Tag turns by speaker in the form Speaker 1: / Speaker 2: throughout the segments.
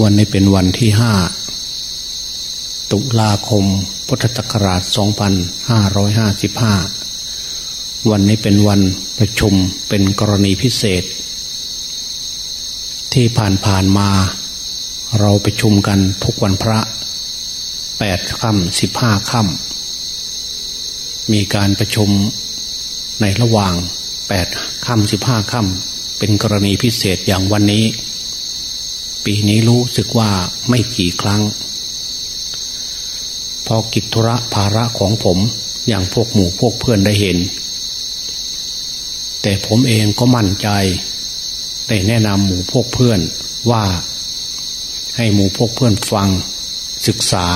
Speaker 1: วันนี้เป็นวันที่ห้าตุลาคม พุทธศักราช 2555 วันนี้เป็นวันประชุมเป็นกรณีพิเศษ ที่ผ่านผ่านมา เราประชุมกันทุกวันพระแปดค่ำสิบห้าค่ำมีการประชุมในระหว่างแปดค่ำสิบห้าค่ำเป็นกรณีพิเศษอย่างวันนี้ ปีนี้รู้สึกว่าไม่กี่ครั้ง พอกิจธุระภาระของผมอย่างพวกหมู่พวกเพื่อนได้เห็น แต่ผมเองก็มั่นใจ ได้แนะนำหมู่พวกเพื่อนว่า ให้หมู่พวกเพื่อนฟังศึกษา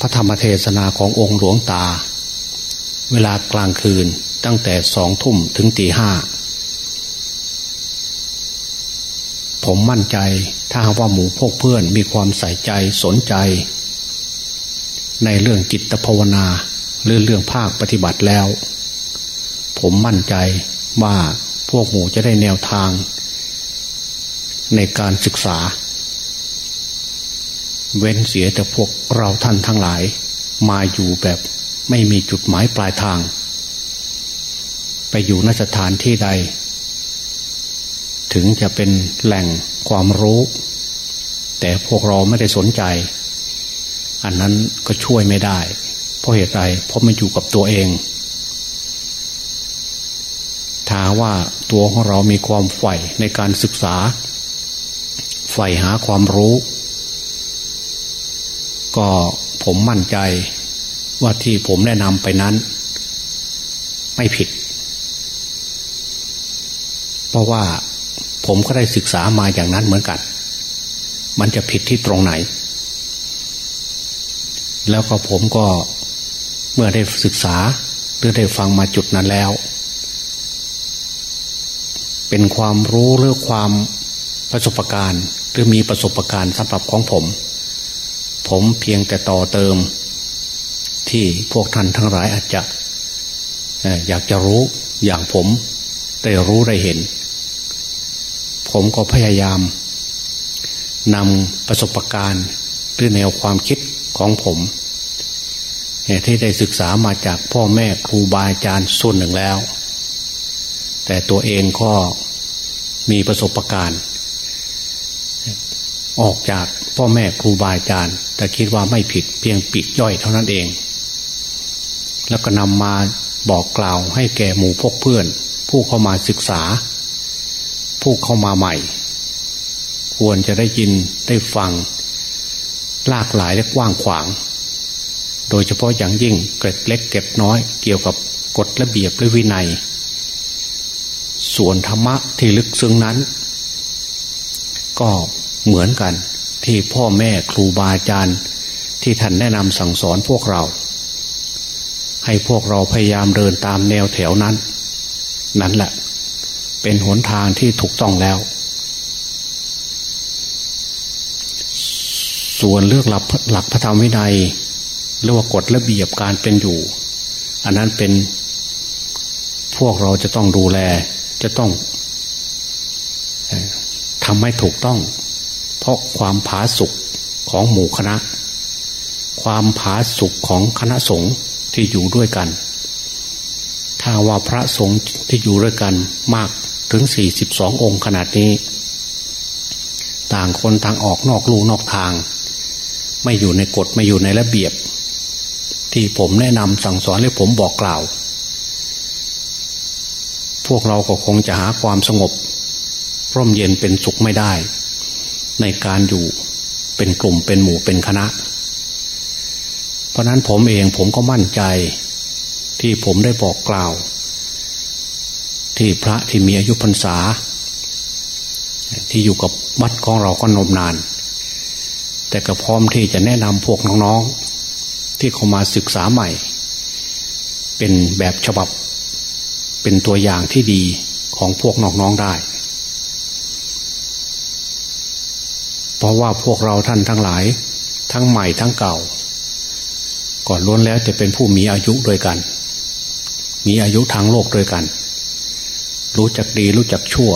Speaker 1: พระธรรมเทศนาขององค์หลวงตา เวลากลางคืนตั้งแต่สองทุ่มถึงตีห้า ผมมั่นใจ ถ้าว่าหมู่พวกเพื่อนมีความใส่ใจสนใจ ในเรื่องจิตภาวนาหรือเรื่องภาคปฏิบัติแล้ว ผมมั่นใจว่าพวกหมู่จะได้แนวทาง ในการศึกษา เว้นเสียแต่พวกเราท่านทั้งหลาย มาอยู่แบบไม่มีจุดหมายปลายทาง ไปอยู่นสถานที่ใด ถึงจะเป็นแหล่งความรู้ แต่พวกเราไม่ได้สนใจ อันนั้นก็ช่วยไม่ได้ เพราะเหตุใดเพราะมันอยู่กับตัวเองถ้าว่าตัวของเรามีความใฝ่ในการศึกษา ใฝ่หาความรู้ ก็ผมมั่นใจว่าที่ผมแนะนำไปนั้น ไม่ผิด เพราะว่า ผมก็ได้ศึกษามาอย่างนั้นเหมือนกัน มันจะผิดที่ตรงไหน แล้วก็ผมก็เมื่อได้ศึกษาหรือได้ฟังมาจุดนั้นแล้ว เป็นความรู้หรือความประสบการณ์ หรือมีประสบการณ์สำหรับของผม ผมเพียงแต่ต่อเติม ที่พวกท่านทั้งหลายอาจจะอยากจะรู้อย่างผมได้รู้ได้เห็น ผมก็พยายามนำประสบการณ์หรือแนวความคิดของผมที่ได้ศึกษามาจากพ่อแม่ครูบาอาจารย์ส่วนหนึ่งแล้ว แต่ตัวเองก็มีประสบการณ์ ออกจากพ่อแม่ครูบาอาจารย์ แต่คิดว่าไม่ผิดเพียงปิดย่อยเท่านั้นเอง แล้วก็นำมาบอกกล่าวให้แก่หมู่พกเพื่อน ผู้เข้ามาศึกษา ผู้เข้ามาใหม่ ควรจะได้ยินได้ฟังหลากหลายและกว้างขวาง โดยเฉพาะอย่างยิ่งเกร็ดเล็กเกร็ดน้อย เกี่ยวกับกฎระเบียบและวินัย ส่วนธรรมะที่ลึกซึ้งนั้น ก็เหมือนกันที่พ่อแม่ครูบาอาจารย์ที่ท่านแนะนำสั่งสอนพวกเรา ให้พวกเราพยายามเดินตามแนวแถวนั้น นั่นแหละ เป็นหนทางที่ถูกต้องแล้ว ส่วนเรื่องหลักหลักพระธรรมวินัยหรือว่ากฎระเบียบการเป็นอยู่ อันนั้นเป็นพวกเราจะต้องดูแล จะต้องทำให้ถูกต้อง เพราะความผาสุกของหมู่คณะ ความผาสุกของคณะสงฆ์ที่อยู่ด้วยกัน ถ้าว่าพระสงฆ์ที่อยู่ด้วยกันมาก ถึงสี่สิบสององค์ขนาดนี้ ต่างคนต่างออกนอกลูนอกทาง ไม่อยู่ในกฎไม่อยู่ในระเบียบ ที่ผมแนะนำสั่งสอนหรือผมบอกกล่าว พวกเราก็คงจะหาความสงบ ร่มเย็นเป็นสุขไม่ได้ ในการอยู่เป็นกลุ่มเป็นหมู่เป็นคณะ เพราะนั้นผมเองผมก็มั่นใจ ที่ผมได้บอกกล่าว ที่พระที่มีอายุพรรษา ที่อยู่กับวัดของเราก็นมนาน แต่ก็พร้อมที่จะแนะนำพวกน้องๆ ที่เข้ามาศึกษาใหม่ เป็นแบบฉบับเป็นตัวอย่างที่ดีของพวกน้องๆได้ เพราะว่าพวกเราท่านทั้งหลาย ทั้งใหม่ทั้งเก่า ก่อนล้วนแล้วจะเป็นผู้มีอายุด้วยกัน มีอายุทางโลกด้วยกัน รู้จักดีรู้จักชั่ว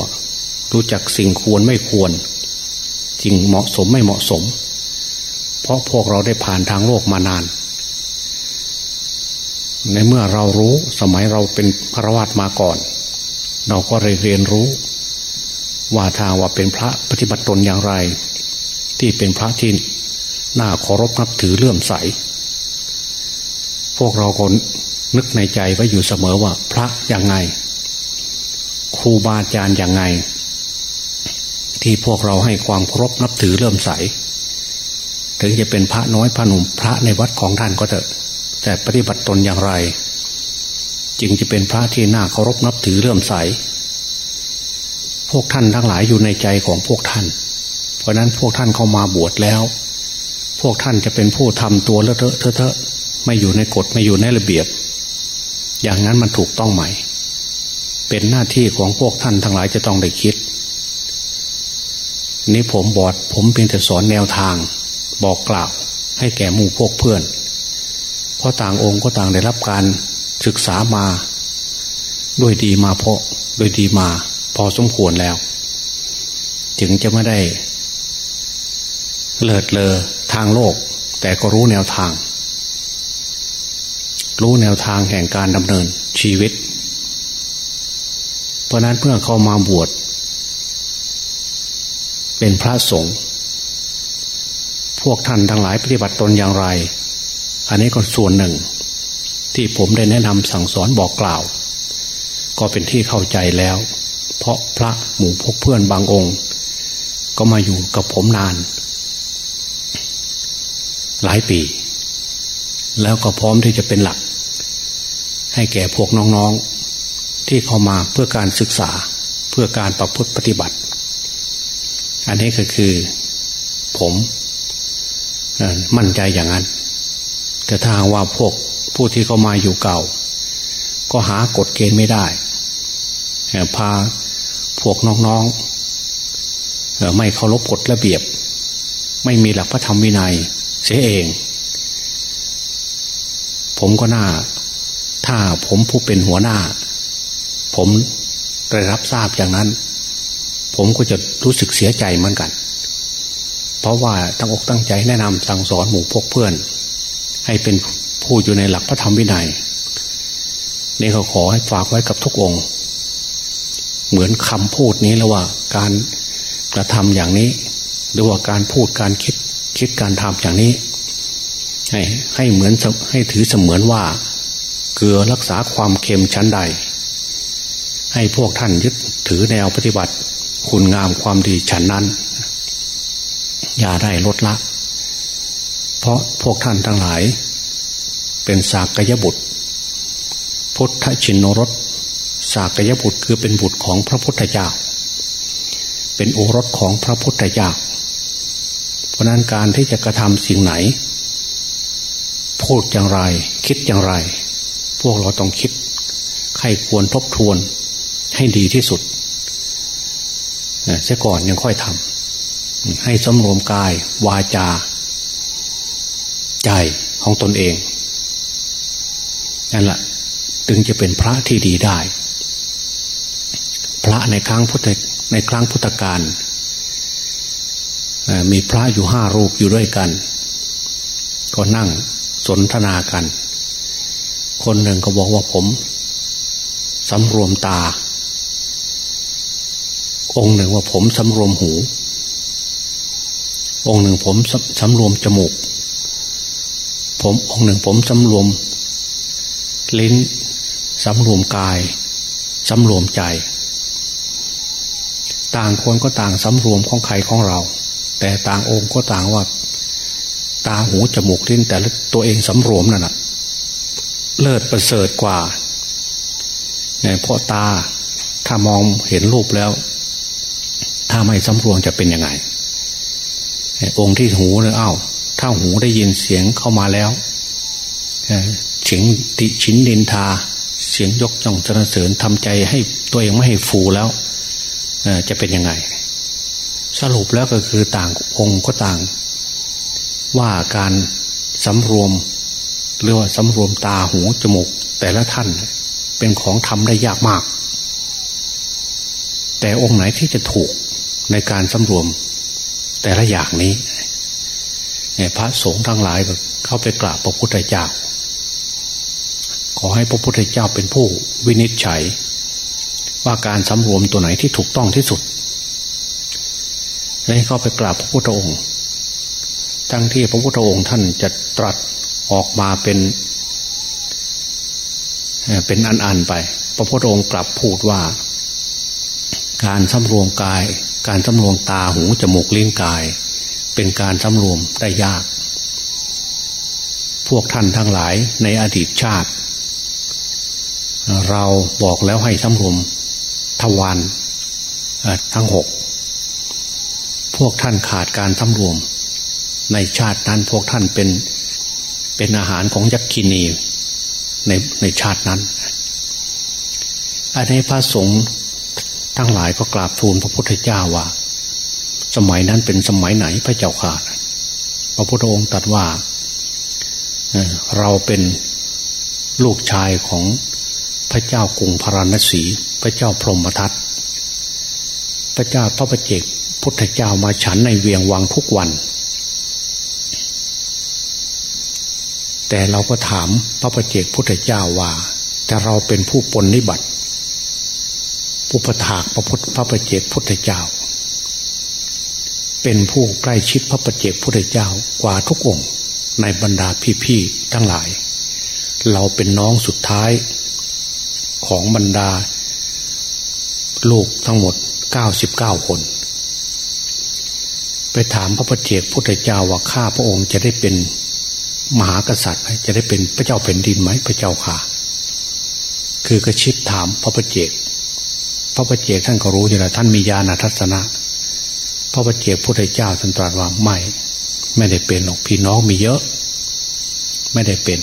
Speaker 1: รู้จักสิ่งควรไม่ควรจริงเหมาะสมไม่เหมาะสม เพราะพวกเราได้ผ่านทางโลกมานาน ในเมื่อเรารู้สมัยเราเป็นพระวัตมาก่อน เราก็เรียนรู้ ว่าทางว่าเป็นพระปฏิบัติตนอย่างไร ที่เป็นพระที่น่าเคารพนับถือเลื่อมใส พวกเราคนนึกในใจไว้อยู่เสมอว่าพระอย่างไง ครูบาอาจารย์อย่างไง ที่พวกเราให้ความเคารพนับถือเลื่มใสถึงจะเป็นพระน้อยพระหนุ่มพระในวัดของท่านก็เถอะ แต่ปฏิบัติตนอย่างไร จึงจะเป็นพระที่น่าเคารพนับถือเลื่มใส พวกท่านทั้งหลายอยู่ในใจของพวกท่าน เพราะนั้นพวกท่านเข้ามาบวชแล้ว พวกท่านจะเป็นผู้ทำตัวเลอะเทอะเทอะไม่อยู่ในกฎไม่อยู่ในระเบียบ อย่างนั้นมันถูกต้องไหม เป็นหน้าที่ของพวกท่านทั้งหลายจะต้องได้คิด นี้ผมบอดผมเพียงแต่สอนแนวทาง บอกกล่าวให้แก่หมู่พวกเพื่อน เพราะต่างองค์ก็ต่างได้รับการศึกษามา ด้วยดีมาเพราะด้วยดีมา พอสมควรแล้ว ถึงจะไม่ได้ เลิดเลอทางโลก แต่ก็รู้แนวทาง รู้แนวทางแห่งการดำเนินชีวิต เพราะนั้นเพื่อเข้ามาบวชเป็นพระสงฆ์พวกท่านทั้งหลายปฏิบัติตนอย่างไร อันนี้ก็ส่วนหนึ่ง ที่ผมได้แนะนำสั่งสอนบอกกล่าว ก็เป็นที่เข้าใจแล้ว เพราะพระหมู่พกเพื่อนบางองค์ ก็มาอยู่กับผมนาน หลายปี แล้วก็พร้อมที่จะเป็นหลัก ให้แก่พวกน้องๆ ที่เข้ามาเพื่อการศึกษาเพื่อการประพฤติปฏิบัติ อันนี้ก็คือผมมั่นใจอย่างนั้น แต่ถ้าว่าพวกผู้ที่เข้ามาอยู่เก่า ก็หากฎเกณฑ์ไม่ได้พาพวกน้องๆไม่เคารพกฎระเบียบ ไม่มีหลักพระธรรมวินัยเสียเอง ผมก็น่า ถ้าผมผู้เป็นหัวหน้า ผมได้รับทราบอย่างนั้น ผมก็จะรู้สึกเสียใจเหมือนกัน เพราะว่าตั้งอกตั้งใจแนะนำสั่งสอนหมู่พวกเพื่อน ให้เป็นผู้อยู่ในหลักพระธรรมวินัยนี่เขาขอให้ฝากไว้กับทุกองค์ เหมือนคำพูดนี้แล้วว่า การกระทำอย่างนี้ หรือว่าการพูดการคิดคิดการทำอย่างนี้ ให้ให้เหมือนให้ถือเสมือนว่า เกลือรักษาความเค็มชั้นใด ให้พวกท่านยึดถือแนวปฏิบัติ คุณงามความดีฉันนั้น อย่าได้ลดละ เพราะพวกท่านทั้งหลาย เป็นสากยบุตร พุทธชินนรสสากยบุตรคือเป็นบุตรของพระพุทธเจ้า เป็นโอรสของพระพุทธเจ้า เพราะนั้นการที่จะกระทำสิ่งไหน พูดอย่างไร คิดอย่างไร พวกเราต้องคิดใครควรทบทวน ให้ดีที่สุดเสียก่อนยังค่อยทำให้สำรวมกาย วาจา ใจของตนเองนั่นแหละถึงจะเป็นพระที่ดีได้ พระในครั้งพุทธในครั้งพุทธกาลมีพระอยู่ห้ารูปอยู่ด้วยกัน ก็นั่งสนทนากัน คนหนึ่งก็บอกว่าผมสำรวมตา องค์หนึ่งว่าผมสำรวมหู องค์หนึ่งผมสำรวมจมูก ผมองค์หนึ่งผมสำรวม ลิ้นสำรวมกายสำรวมใจ ต่างคนก็ต่างสำรวมของใครของเรา แต่ต่างองค์ก็ต่างว่า ตาหูจมูกลิ้นแต่ละตัวเองสำรวมนั่นแหะเลิศประเสริฐกว่าเนี่ยเพราะตาถ้ามองเห็นรูปแล้วาไม่สำรวมจะเป็นยังไงองค์ที่หูเนี่ยอ้าวถ้าหูได้ยินเสียงเข้ามาแล้วเสียงติชินดินทา เสียงยกย่องสรรเสริญทำใจให้ตัวเองไม่ให้ฟูแล้วจะเป็นยังไง สรุปแล้วก็คือต่างองค์ก็ต่าง ว่าการสำรวมหรือว่าสำรวมตาหูจมูกแต่ละท่านเป็นของทำได้ยากมาก แต่องค์ไหนที่จะถูก ในการสำรวม แต่ละอย่างนี้พระสงฆ์ทั้งหลายก็เข้าไปกราบพระพุทธเจ้า ขอให้พระพุทธเจ้าเป็นผู้วินิจฉัย ว่าการสำรวมตัวไหนที่ถูกต้องที่สุดให้เข้าไปกราบพระพุทธองค์ ทั้งที่พระพุทธองค์ท่านจะตรัสออกมาเป็น เป็นอันๆไป พระพุทธองค์กลับพูดว่า การสำรวมกาย การสำรวมตาหูจมูกลิ้นกาย เป็นการสำรวมได้ยาก พวกท่านทั้งหลายในอดีตชาติ เราบอกแล้วให้สำรวมทวารทั้งหกพวกท่านขาดการสำรวม ในชาตินั้นพวกท่านเป็นเป็นอาหารของยักษินีในในชาตินั้น อันนี้พระสงฆ์ ทั้งหลายก็กราบทูลพระพุทธเจ้าว่า สมัยนั้นเป็นสมัยไหนพระเจ้าข่าพระพุทธองค์ตรัสว่าเราเป็นลูกชายของพระเจ้ากรุงพาราณสี พระเจ้าพรหมทัตพระเจ้าพระประเจกพุทธเจ้ามาฉันในเวียงวังทุกวัน แต่เราก็ถามพระประเจกพุทธเจ้าว่า แต่เราเป็นผู้ปนนิบัติ ผู้ประถากพระพุทธพระประเจกพุทธเจ้า เป็นผู้ใกล้ชิดพระประเจกพุทธเจ้ากว่าทุกองค์ในบรรดาพี่ๆทั้งหลาย เราเป็นน้องสุดท้ายของบรรดา ลูกทั้งหมดเก้าสิบเก้าคน ไปถามพระปฏิเจกพุทธเจ้าว่าข้าพระองค์จะได้เป็นมหากษัตริย์ไหมจะได้เป็นพระเจ้าแผ่นดินไหมพระเจ้าค่ะ คือกระชิดถามพระปฏิเจก พระปฏิเจกท่านก็รู้อยู่แล้วท่านมีญาณทัศนะ พระปฏิเจกพุทธเจ้าท่านตรัสว่าไม่ ไม่ได้เป็นหรอกพี่น้องมีเยอะ ไม่ได้เป็น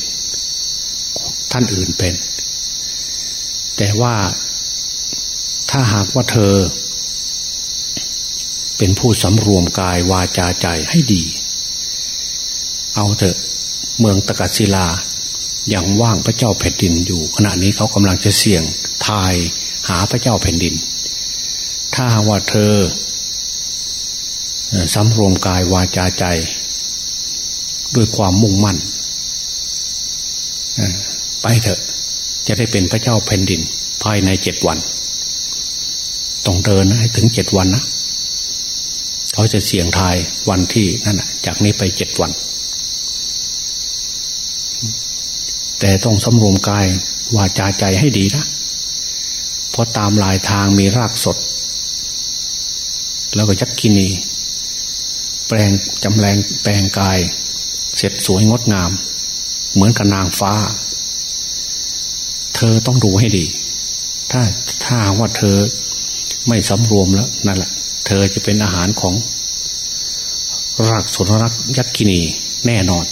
Speaker 1: ท่านอื่นเป็น แต่ว่าถ้าหากว่าเธอ เป็นผู้สำรวมกายวาจาใจให้ดี เอาเถอะเมืองตะกัศิลาอย่างว่างพระเจ้าแผ่นดินอยู่ ขณะนี้เขากำลังจะเสี่ยงทาย หาพระเจ้าแผ่นดิน ถ้าว่าเธอสำรวมกายวาจาใจ ด้วยความมุ่งมั่นไปเถอะ จะได้เป็นพระเจ้าแผ่นดิน ภายในเจ็ดวัน ต้องเดินให้ถึงเจ็ดวันนะเขาจะเสี่ยงทายวันที่นั่นจากนี้ไปเจ็ดวัน แต่ต้องสำรวมกายวาจาใจให้ดีนะ ราะตามลายทางมีรากสด แล้วก็ยักกินี แปลงจำแรงแปลงกาย เสร็จสวยงดงาม เหมือนกับนางฟ้า เธอต้องดูให้ดี ถ้าถ้าว่าเธอไม่สำรวมแล้วนั่นแหละ เธอจะเป็นอาหารของรากสนรักยักษินีแน่นอน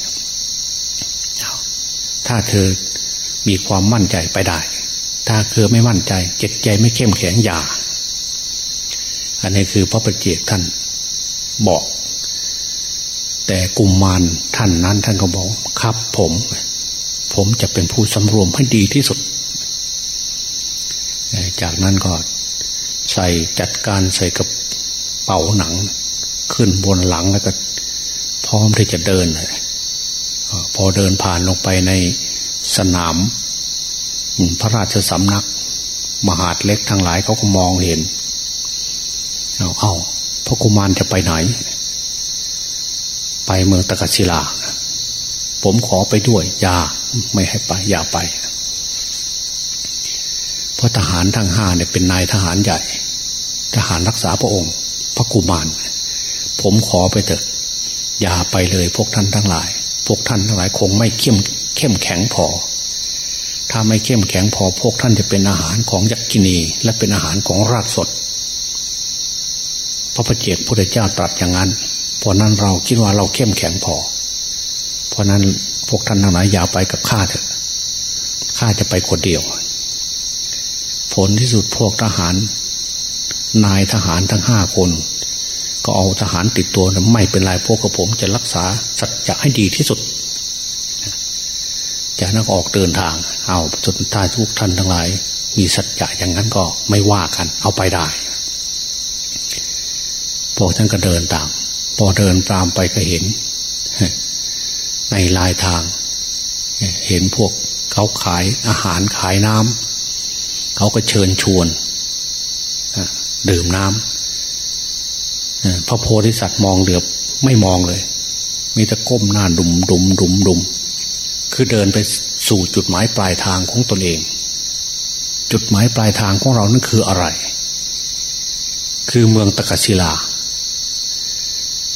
Speaker 1: ถ้าเธอมีความมั่นใจไปได้ ถ้าเธอไม่มั่นใจเจ็ดใจไม่เข้มแข็งอย่า อันนี้คือพระประเจกท่านบอก แต่กลุ่มมารท่านนั้นท่านก็บอกครับผม ผมจะเป็นผู้สำรวมให้ดีที่สุด จากนั้นก็ใส่จัดการใส่กระเป๋าหนัง ขึ้นบนหลังแล้วก็ พร้อมที่จะเดินพอเดินผ่านลงไปในสนาม พระราชสำนัก มหาดเล็กทั้งหลายเขาก็มองเห็น เอาเอาพระกุมารจะไปไหน ไปเมืองตะกัศิลา ผมขอไปด้วย อย่าไม่ให้ไป อย่าไป เพราะทหารทั้งห้าเนี่ยเป็นนายทหารใหญ่ ทหารรักษาพระองค์ พระกุมาร ผมขอไปเถอะ อย่าไปเลยพวกท่านทั้งหลาย พวกท่านทั้งหลายคงไม่เข้มเข้มแข็งพอ ถ้าไม่เข้มแข็งพอพวกท่านจะเป็นอาหารของยักษินี และเป็นอาหารของรากสดพระประเจกพุทธเจ้าตรัสอย่างนั้น เพราะนั้นเราคิดว่าเราเข้มแข็งพอ เพราะนั้นพวกท่านทั้งหลายอย่าไปกับข้าเถอะข้าจะไปคนเดียว ผลที่สุดพวกทหาร นายทหารทั้งห้าคน ก็เอาทหารติดตัวไม่เป็นไรพวกกระผมจะรักษาสัจจะให้ดีที่สุด จากนั้นออกเดินทาง เอาจนท้ายทุกท่านทั้งหลาย มีสัจจะอย่างนั้นก็ไม่ว่ากัน เอาไปได้พวกท่านก็เดินตาม พอเดินตามไปก็เห็น ในลายทาง เห็นพวกเขาขายอาหารขายน้ำเขาก็เชิญชวนดื่มน้ำพระโพธิสัตว์มองเหลือบไม่มองเลย มีแต่ก้มหน้าดุมดุมดุมดุม คือเดินไปสู่จุดหมายปลายทางของตนเอง จุดหมายปลายทางของเรานั่นคืออะไร คือเมืองตะกศิลา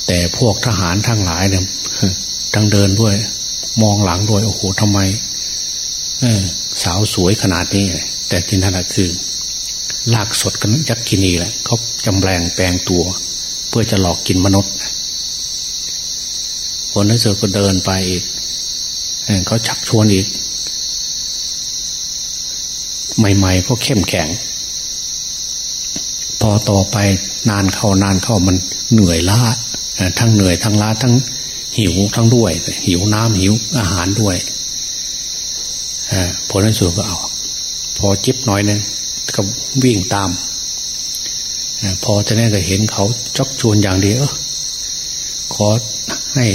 Speaker 1: แต่พวกทหารทั้งหลายเนี่ยทั้งเดินด้วย มองหลังด้วย โอ้โหทำไมสาวสวยขนาดนี้ แต่ที่นั่นคือลากสดกันยักษ์กินีแหละเขาจำแรงแปลงตัว เพื่อจะหลอกกินมนุษย์คนนั้นเจอก็เดินไปอีก เขาชักชวนอีก ใหม่ๆก็เข้มแข็ง พอต่อไปนานเข้านานเข้ามันเหนื่อยล้าทั้งเหนื่อยทั้งล้าทั้งหิวทั้งด้วย หิวน้ำหิวอาหารด้วยผลในสุดก็เอา พอจิบน้อยนึงก็วิ่งตามพอจะแน่ก็เห็นเขาจอกชวนอย่างเดียวขอให้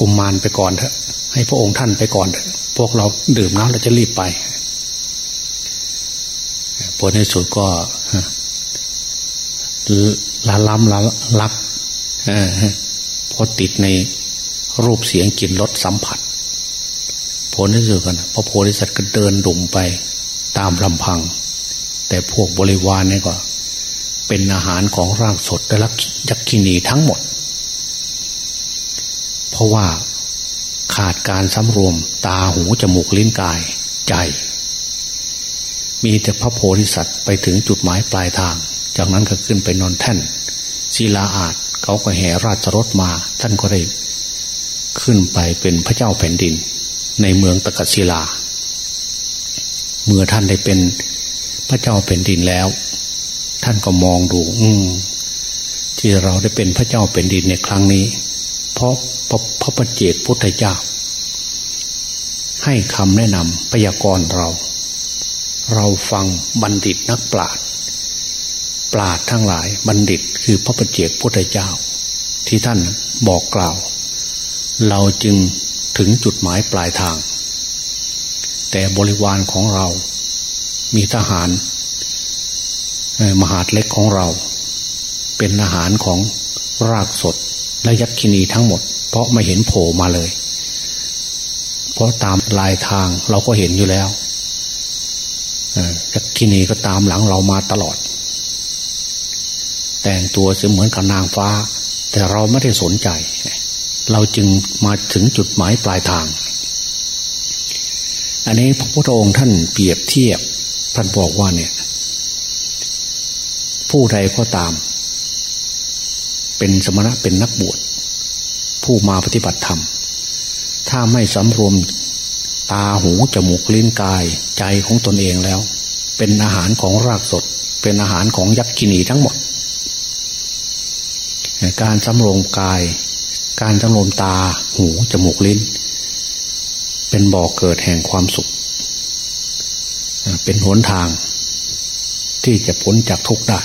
Speaker 1: กุมมารไปก่อนเถอะ ให้พระองค์ท่านไปก่อนเถอะ พวกเราดื่มน้ำเราจะรีบไปผลในสุดก็ละล้ำละลักพอติดในรูปเสียงกลิ่นรสสัมผัส ผลที่สุดกันพระโพธิสัตว์ก็เดินดุ่มไปตามลำพัง แต่พวกบริวารนี่ก็ เป็นอาหารของร่างสดและยักษินีทั้งหมด ราะว่าขาดการสำรวมตาหูจมูกลิ้นกายใจ มีแต่พระโพธิสัตว์ไปถึงจุดหมายปลายทาง จากนั้นก็ขึ้นไปนอนแท่นศิลาอาจเขาก็แห่ราชรถมา ท่านก็ได้ขึ้นไปเป็นพระเจ้าแผ่นดิน ในเมืองตะกัศิลา เมื่อท่านได้เป็นพระเจ้าแผ่นดินแล้ว ท่านก็มองดู อืมที่เราได้เป็นพระเจ้าแผ่นดินในครั้งนี้ เพราะพระพระปเจกพุทธเจ้า ให้คำแนะนำพยากรณ์เรา เราฟังบัณฑิตนักปราชญ์ปราชญ์ทั้งหลายบัณฑิตคือพระปเจกพุทธเจ้า ที่ท่านบอกกล่าว เราจึงถึงจุดหมายปลายทาง แต่บริวารของเรา มีทหาร มหาดเล็กของเรา เป็นอาหารของรากสด และยักษินีทั้งหมด เพราะไม่เห็นโผล่มาเลย เพราะตามลายทางเราก็เห็นอยู่แล้วยักษินีก็ตามหลังเรามาตลอด แต่งตัวเสมือนกับนางฟ้า แต่เราไม่ได้สนใจ เราจึงมาถึงจุดหมายปลายทาง อันนี้พระพุทธองค์ท่านเปรียบเทียบท่านบอกว่าเนี่ย ผู้ใดก็ตาม เป็นสมณะเป็นนักบวชผู้มาปฏิบัติธรรม ถ้าไม่สำรวมตาหูจมูกลิ้นกายใจของตนเองแล้ว เป็นอาหารของรากสด เป็นอาหารของยักษ์กินีทั้งหมด การสำรวมกาย การสำรวมตาหูจมูกลิ้น เป็นบ่อกเกิดแห่งความสุข เป็นหนทางที่จะพ้นจากทุกข์ได้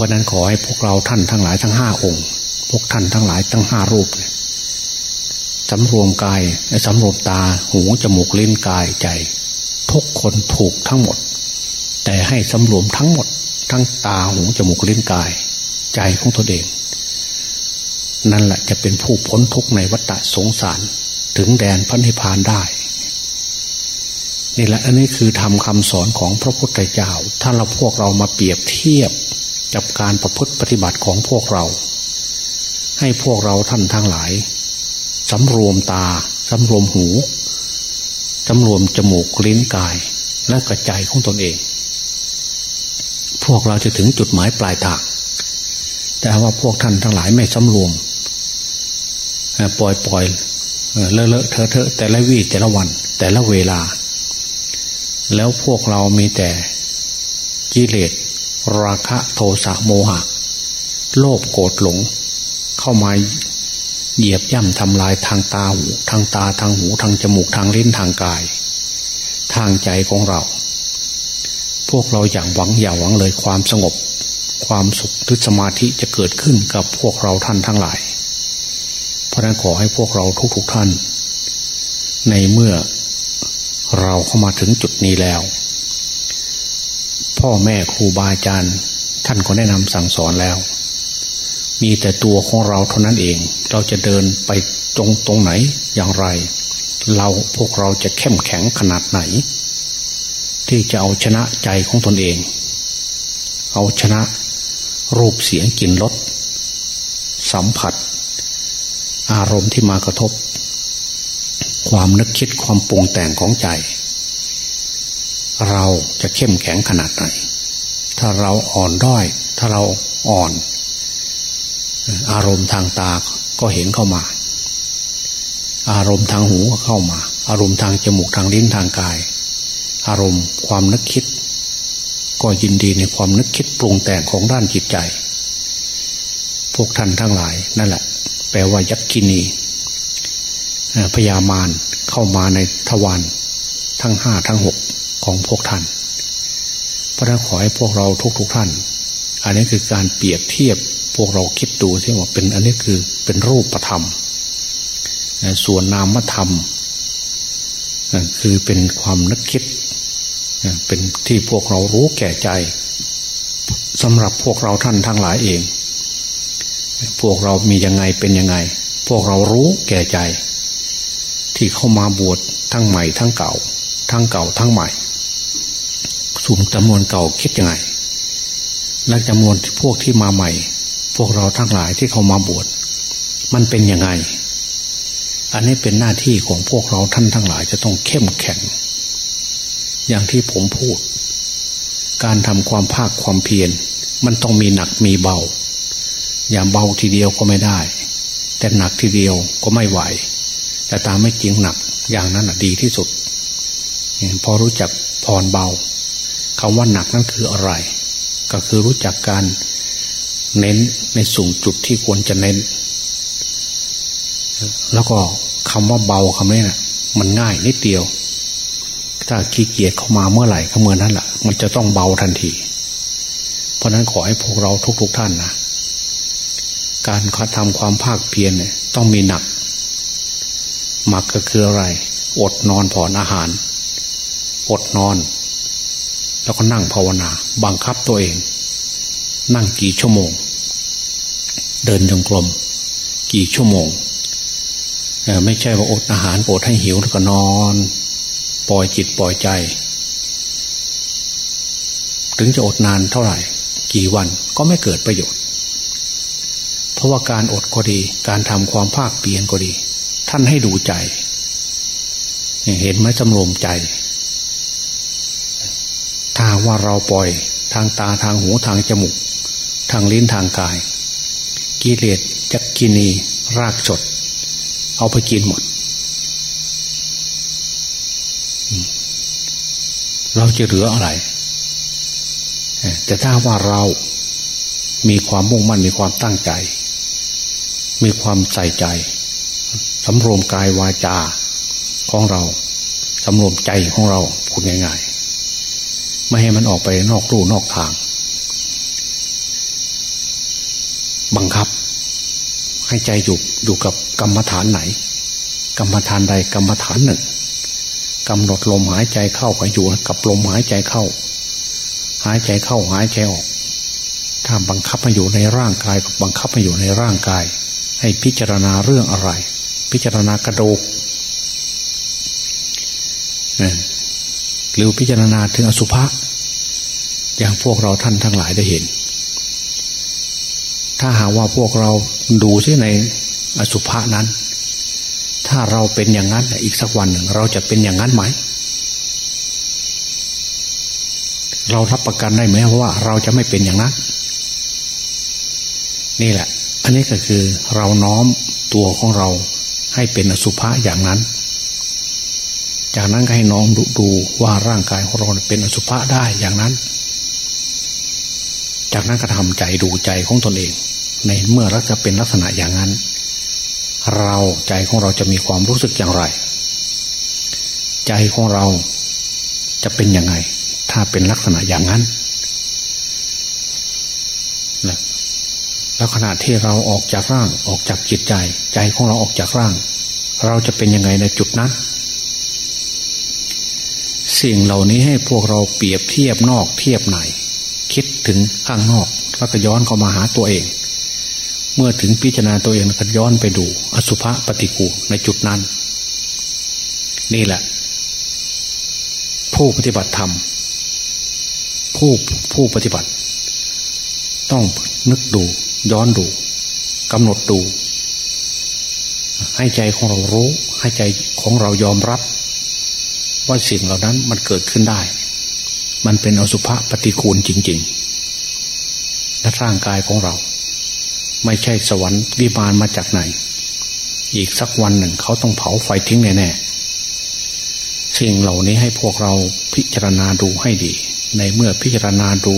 Speaker 1: ราะนั้นขอให้พวกเราท่านทั้งหลายทั้งห้าองค์ พวกท่านทั้งหลายทั้งห้ารูปสำรวมกายสำรวมตาหูจมูกลิ้นกายใจ ทุกคนถูกทั้งหมด แต่ให้สำรวมทั้งหมด ทั้งตาหูจมูกลิ้นกาย ใจของตนเอง นั่นแหละจะเป็นผู้พ้นทุกในวัฏสงสารถึงแดนพระนิพพานได้นี่แหละอันนี้คือทำคำสอนของพระพุทธเจ้า ถ้าเราพวกเรามาเปรียบเทียบ กับการประพฤติปฏิบัติของพวกเรา ให้พวกเราท่านทั้งหลายสำรวมตาสำรวมหูสำรวมจมูกลิ้นกายและกระใจของตนเอง พวกเราจะถึงจุดหมายปลายทางแต่ว่าพวกท่านทั้งหลายไม่สำรวมปล่อยปล่อยเลอะเลอะเทอะเทอะแต่ละวี่แต่ละวัน แต่ละเวลา แล้วพวกเรามีแต่กิเลส ราคะโทสะโมหะ โลภโกรธหลง เข้ามาเหยียบย่ำทำลายทางตาหูทางตาทางหูทางจมูกทางลิ้นทางกาย ทางใจของเรา พวกเราอย่างหวังอย่าหวังเลยความสงบ ความสุขหรือสมาธิจะเกิดขึ้นกับพวกเราท่านทั้งหลาย เพราะนั้นขอให้พวกเราทุกๆทท่าน ในเมื่อเราเข้ามาถึงจุดนี้แล้ว พ่อแม่ครูบาอาจารย์ท่านก็แนะนำสั่งสอนแล้ว มีแต่ตัวของเราเท่านั้นเอง เราจะเดินไปตรงตรงไหนอย่างไร เราพวกเราจะเข้มแข็งขนาดไหน ที่จะเอาชนะใจของตนเอง เอาชนะรูปเสียงกลิ่นรสสัมผัส อารมณ์ที่มากระทบ ความนึกคิดความปรุงแต่งของใจ เราจะเข้มแข็งขนาดไหน ถ้าเราอ่อนด้อย ถ้าเราอ่อน อารมณ์ทางตาก็เห็นเข้ามา อารมณ์ทางหูก็เข้ามา อารมณ์ทางจมูกทางลิ้นทางกาย อารมณ์ความนึกคิด ก็ยินดีในความนึกคิดปรุงแต่งของด้านจิตใจ พวกท่านทั้งหลายนั่นแหละ แปลว่ายักษินีพยามารเข้ามาในทวารทั้งห้าทั้งหก ของพวกท่าน เพราะนั้นขอให้พวกเราทุกๆทท่าน อันนี้คือการเปรียบเทียบพวกเราคิดดูที่ว่าเป็นอันนี้คือเป็นรูปธรรม ส่วนนามธรรม คือเป็นความนึกคิด เป็นที่พวกเรารู้แก่ใจสำหรับพวกเราท่านทั้งหลายเอง พวกเรามียังไงเป็นยังไง พวกเรารู้แก่ใจ ที่เข้ามาบวชทั้งใหม่ทั้งเก่า ทั้งเก่าทั้งใหม่ สุ่มจำนวนเก่าคิดยังไง และจำนวนพวกที่มาใหม่ พวกเราทั้งหลายที่เขามาบวชมันเป็นยังไง อันนี้เป็นหน้าที่ของพวกเราท่านทั้งหลายจะต้องเข้มแข็ง อย่างที่ผมพูด การทำความภาคความเพียรมันต้องมีหนักมีเบา อย่างเบาทีเดียวก็ไม่ได้ แต่หนักทีเดียวก็ไม่ไหว แต่ตามไม่จริงหนักอย่างนั้นดีที่สุด พอรู้จักผ่อนเบา คำว่าหนักนั่นคืออะไร ก็คือรู้จักการเน้นในสูงจุดที่ควรจะเน้น แล้วก็คำว่าเบาคำนี้นะ่ะ มันง่ายนิดเดียว ถ้าขี้เกียจเข้ามาเมื่อไหร่ก็เมื่อนั้นแหละมันจะต้องเบาทันที เพราะนั้นขอให้พวกเราทุกๆทท่านนะการทำความภาคเพียรเนี่ยต้องมีหนักหมักก็คืออะไร อดนอนผ่อนอาหาร อดนอน แล้วก็นั่งภาวนา บังคับตัวเอง นั่งกี่ชั่วโมง เดินจงกรมกี่ชั่วโมงไม่ใช่ว่าอดอาหารอดให้หิวแล้วก็นอน ปล่อยจิตปล่อยใจ ถึงจะอดนานเท่าไหร่ กี่วันก็ไม่เกิดประโยชน์ เพราะว่าการอดก็ดี การทำความภาคเปลี่ยนก็ดี ท่านให้ดูใจ เห็นไหมจำรวมใจ ถ้าว่าเราปล่อยทางตาทางหูทางจมูก ทางลิ้นทางกาย กิเลสจักกินีรากสดเอาไปกินหมด เราจะเหลืออะไร แต่ถ้าว่าเรามีความมุ่งมั่นมีความตั้งใจ มีความใส่ใจสำรวมกายวาจาของเราสำรวมใจของเราพูดง่ายๆ ไม่ให้มันออกไปนอกรูนอกทาง บังคับ ให้ใจอยู่อยู่กับกรรมฐานไหน กรรมฐานใดกรรมฐานหนึ่งกำหนดลมหายใจเข้าไปอยู่กับลมหายใจเข้า หายใจเข้าหายใจออก ถ้าบังคับมาอยู่ในร่างกายกับบังคับมาอยู่ในร่างกาย ให้พิจารณาเรื่องอะไร พิจารณากระดูก หรือพิจารณาถึงอสุภะอย่างพวกเราท่านทั้งหลายได้เห็น ถ้าหากว่าพวกเราดูที่ในอสุภะนั้น ถ้าเราเป็นอย่างนั้นอีกสักวันหนึ่งเราจะเป็นอย่างนั้นไหม เรารับประกันได้ไหมว่าเราจะไม่เป็นอย่างนั้น นี่แหละ อันนี้ก็คือเราน้อมตัวของเราให้เป็นอสุภะอย่างนั้น จากนั้นก็ให้น้องดูดูว่าร่างกายของเราเป็นอสุภะได้อย่างนั้น จากนั้นก็ทำใจดูใจของตนเอง ในเมื่อรักจะเป็นลักษณะอย่างนั้น เราใจของเราจะมีความรู้สึกอย่างไร ใจของเราจะเป็นยังไง ถ้าเป็นลักษณะอย่างนั้นแล้วขณะที่เราออกจากร่างออกจากจิตใจ ใจของเราออกจากร่าง เราจะเป็นยังไงในจุดนั้น สิ่งเหล่านี้ให้พวกเราเปรียบเทียบนอกเทียบในคิดถึงข้างนอก แล้วก็ย้อนเข้ามาหาตัวเอง เมื่อถึงพิจารณาตัวเองก็ย้อนไปดู อสุภะปฏิกูในจุดนั้น นี่แหละ ผู้ปฏิบัติธรรม ผู้ผู้ปฏิบัติ ต้องนึกดูย้อนดูกำหนดดู ให้ใจของเรารู้ ให้ใจของเรายอมรับ ว่าสิ่งเหล่านั้นมันเกิดขึ้นได้ มันเป็นอสุภะปฏิคูลจริงๆและร่างกายของเรา ไม่ใช่สวรรค์วิมานมาจากไหน อีกสักวันหนึ่งเขาต้องเผาไฟทิ้งแน่ๆสิ่งเหล่านี้ให้พวกเราพิจารณาดูให้ดี ในเมื่อพิจารณาดู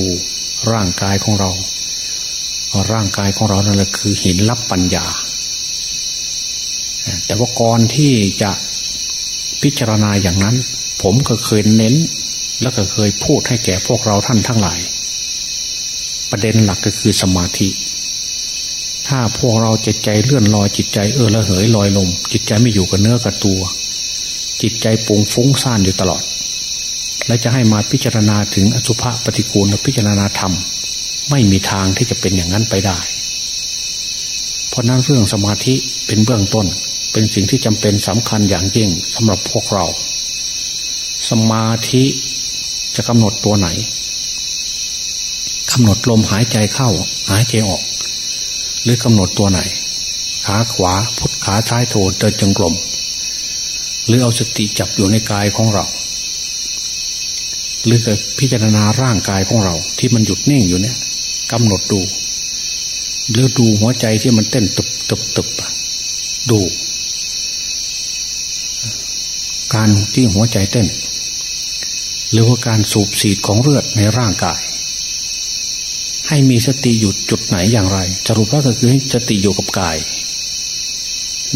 Speaker 1: ร่างกายของเรา ร่างกายของเรานั่นแหละคือหินรับปัญญา แต่ว่าก่อนที่จะ พิจารณาอย่างนั้น ผมก็เคยเน้น แล้วก็เคยพูดให้แก่พวกเราท่านทั้งหลาย ประเด็นหลักก็คือสมาธิ ถ้าพวกเราจิตใจเลื่อนลอยจิตใจเออละเหยลอยลม จิตใจไม่อยู่กับเนื้อกับตัว จิตใจปุงฟุ้งซ่านอยู่ตลอด และจะให้มาพิจารณาถึงอสุภะปฏิกูลและพิจารณาธรรม ไม่มีทางที่จะเป็นอย่างนั้นไปได้ เพราะนั้นเรื่องสมาธิเป็นเบื้องต้น เป็นสิ่งที่จำเป็นสำคัญอย่างยิ่งสำหรับพวกเรา สมาธิจะกำหนดตัวไหนกำหนดลมหายใจเข้า หายใจออก หรือกำหนดตัวไหน ขาขวาพุทขาซ้ายโถเดินจงกรมหรือเอาสติจับอยู่ในกายของเรา หรือพิจารณาร่างกายของเรา ที่มันหยุดนิ่งอยู่เนี่ยกำหนดดู หรือดูหัวใจที่มันเต้นตุบตุบตุบดู การที่หัวใจเต้น หรือว่าการสูบฉีดของเลือดในร่างกาย ให้มีสติอยู่จุดไหนอย่างไรสรุปแล้วก็คือให้สติอยู่กับกาย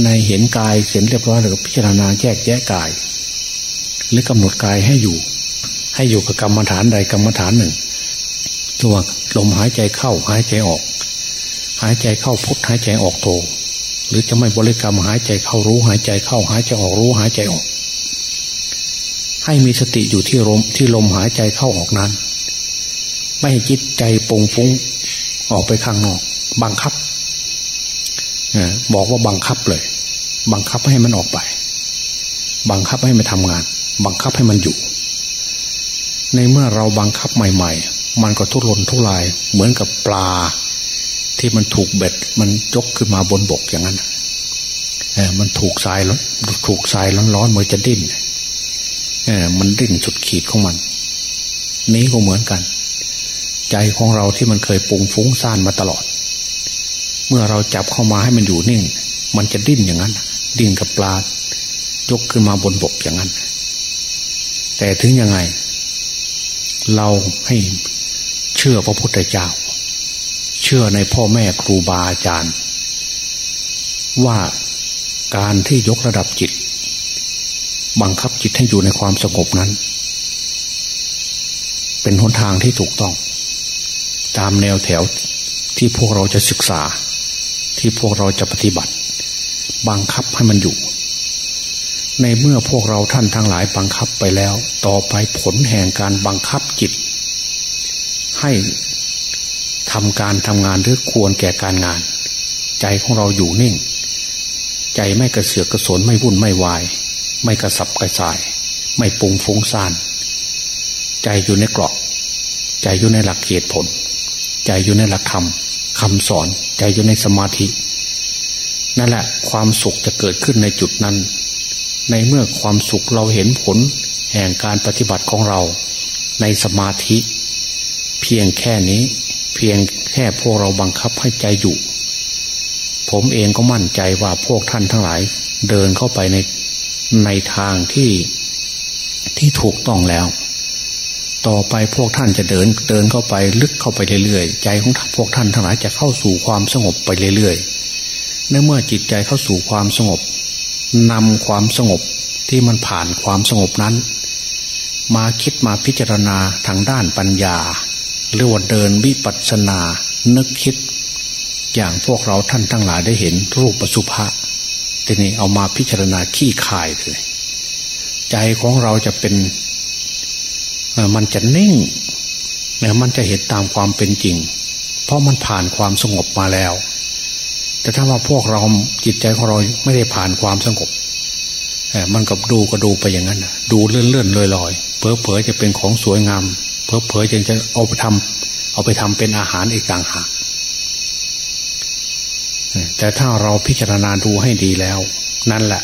Speaker 1: ในเห็นกายเห็นเรียบร้อยแล้วก็พิจารณาแยกแยะกาย หรือกำหนดกายให้อยู่ ให้อยู่กับกรรมฐานใดกรรมฐานหนึ่งตัวลมหายใจเข้าหายใจออก หายใจเข้าพุทหายใจออกโทหรือจะไม่บริกรรมหายใจเข้ารู้หายใจเข้าหายใจออกรู้หายใจออก ให้มีสติอยู่ที่ลมที่ลมหายใจเข้าออกนั้น ไม่ให้จิตใจปงฟุ้งออกไปข้างนอก บังคับบอกว่าบังคับเลย บังคับให้มันออกไป บังคับให้มันทำงาน บังคับให้มันอยู่ ในเมื่อเราบังคับใหม่ ๆ มันก็ทุรนทุราย เหมือนกับปลา ที่มันถูกเบ็ด มันจกขึ้นมาบนบกอย่างนั้นมันถูกทรายแล้วถูกทรายร้อนๆมันจะดิ้น เออมันดิ้นสุดขีดของมัน นี้ก็เหมือนกัน ใจของเราที่มันเคยปุงฟุ้งซ่านมาตลอด เมื่อเราจับเข้ามาให้มันอยู่นิ่ง มันจะดิ้นอย่างนั้น ดิ้นกับปลายกขึ้นมาบนบกอย่างนั้น แต่ถึงยังไง เราให้เชื่อพระพุทธเจ้า เชื่อในพ่อแม่ครูบาอาจารย์ ว่าการที่ยกระดับจิต บังคับจิตให้อยู่ในความสงบนั้น เป็นหนทางที่ถูกต้อง ตามแนวแถวที่พวกเราจะศึกษา ที่พวกเราจะปฏิบัติ บังคับให้มันอยู่ ในเมื่อพวกเราท่านทั้งหลายบังคับไปแล้ว ต่อไปผลแห่งการบังคับจิต ให้ทำการทำงานหรือควรแก่การงาน ใจของเราอยู่นิ่ง ใจไม่กระเสือกกระสนไม่วุ่นไม่วาย ไม่กระสับกระส่าย ไม่ปุงฟุ้งซ่าน ใจอยู่ในกรอบใจอยู่ในหลักเหตุผล ใจอยู่ในหลักธรรมคำสอน ใจอยู่ในสมาธิ นั่นแหละ ความสุขจะเกิดขึ้นในจุดนั้น ในเมื่อความสุขเราเห็นผล แห่งการปฏิบัติของเรา ในสมาธิ เพียงแค่นี้ เพียงแค่พวกเราบังคับให้ใจอยู่ ผมเองก็มั่นใจว่าพวกท่านทั้งหลาย เดินเข้าไปใน ในทางที่ที่ถูกต้องแล้ว ต่อไปพวกท่านจะเดินเดินเข้าไปลึกเข้าไปเรื่อยๆ ใจของพวกท่านทั้งหลายจะเข้าสู่ความสงบไปเรื่อยๆในเมื่อจิตใจเข้าสู่ความสงบนำความสงบที่มันผ่านความสงบนั้น มาคิดมาพิจารณาทางด้านปัญญา หรือว่าเดินวิปัสสนา นึกคิด อย่างพวกเราท่านทั้งหลายได้เห็นรูปปัสุภะ ทีนี้เอามาพิจารณาขี้คายเลยใจของเราจะเป็นมันจะนิ่งมันจะเห็นตามความเป็นจริง เพราะมันผ่านความสงบมาแล้ว แต่ถ้าว่าพวกเราจิตใจของเราไม่ได้ผ่านความสงบมันกับดูก็ดูไปอย่างนั้นดูเลื่อนเลื่อนลอยลอยเพอเพอจะเป็นของสวยงามเพอเพอจะจะเอาไปทำเอาไปทำเป็นอาหารอีกต่างหาก แต่ถ้าเราพิจารณาดูให้ดีแล้ว นั่นแหละ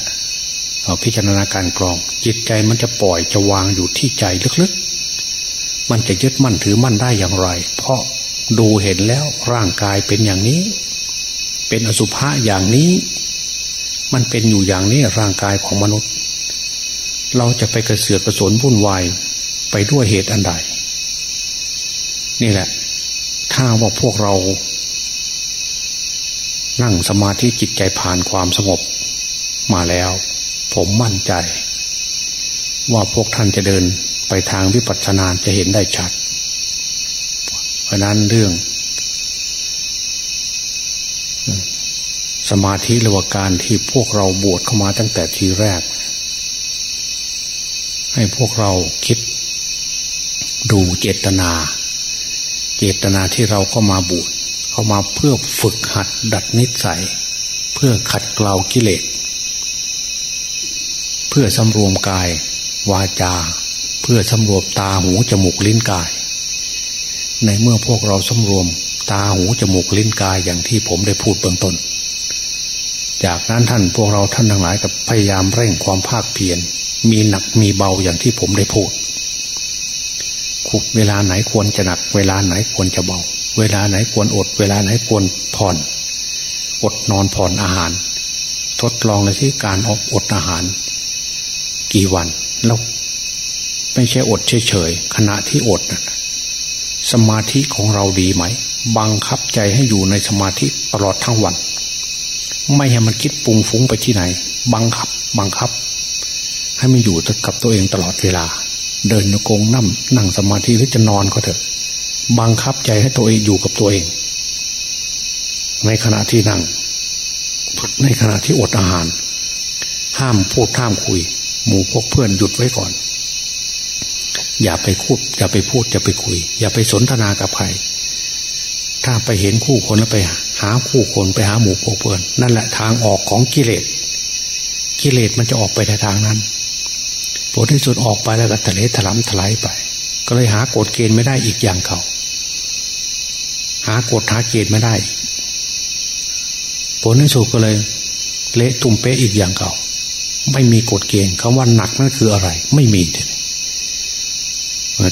Speaker 1: เราพิจารณาการกรอง จิตใจมันจะปล่อยจะวางอยู่ที่ใจลึกๆ มันจะยึดมั่นถือมั่นได้อย่างไร เพราะดูเห็นแล้วร่างกายเป็นอย่างนี้ เป็นอสุภะอย่างนี้ มันเป็นอยู่อย่างนี้ร่างกายของมนุษย์ เราจะไปกระเสือกกระสนวุ่นวายไปด้วยเหตุอันใด นี่แหละ ถ้าว่าพวกเรา นั่งสมาธิจิตใจผ่านความสงบมาแล้ว ผมมั่นใจ ว่าพวกท่านจะเดินไปทางวิปัสสนาจะเห็นได้ชัด เพราะนั้นเรื่อง สมาธิหรือว่าการที่พวกเราบวชเข้ามาตั้งแต่ทีแรก ให้พวกเราคิดดูเจตนา เจตนาที่เราเข้ามาบวช เข้ามาเพื่อฝึกหัดดัดนิสัย เพื่อขัดเกลากิเลส เพื่อสำรวมกาย วาจา เพื่อสำรวมตาหูจมูกลิ้นกาย ในเมื่อพวกเราสำรวมตาหูจมูกลิ้นกายอย่างที่ผมได้พูดเบื้องต้น จากนั้นท่านพวกเราท่านทั้งหลายกับพยายามเร่งความภาคเพียรมีหนักมีเบาอย่างที่ผมได้พูดเวลาไหนควรจะหนัก เวลาไหนควรจะเบา เวลาไหนควรอด เวลาไหนควรผ่อน อดนอนผ่อนอาหาร ทดลองเลยที่การอดอดอาหาร กี่วันแล้วไม่ใช่อดเฉยๆขณะที่อดสมาธิของเราดีไหม บังคับใจให้อยู่ในสมาธิตลอดทั้งวัน ไม่ให้มันคิดปุงฟุ้งไปที่ไหน บังคับบังคับ ให้มันอยู่กับตัวเองตลอดเวลา เดินโยกงนั่งนั่งสมาธิหรือจะนอนก็เถอะ บังคับใจให้ตัวเองอยู่กับตัวเอง ในขณะที่นั่ง ในขณะที่อดอาหาร ห้ามพูดห้ามคุย หมู่พวกเพื่อนหยุดไว้ก่อน อย่าไปพูดอย่าไปพูดอย่าไปคุย อย่าไปสนทนากับใครถ้าไปเห็นคู่คนแล้วไป หาคู่คนไปหาหมู่พวกเพื่อน นั่นแหละทางออกของกิเลสกิเลสมันจะออกไปในทางนั้นผลที่สุดออกไปแล้วก็ทะเลถลำถลายไป ก็เลยหากฎเกณฑ์ไม่ได้อีกอย่างเขา หากฎหาเกณฑ์ไม่ได้ ผลที่สุดก็เลย เละตุ่มเป๊ะอีกอย่างเก่า ไม่มีกฎเกณฑ์คำว่าหนักนั่นคืออะไร ไม่มี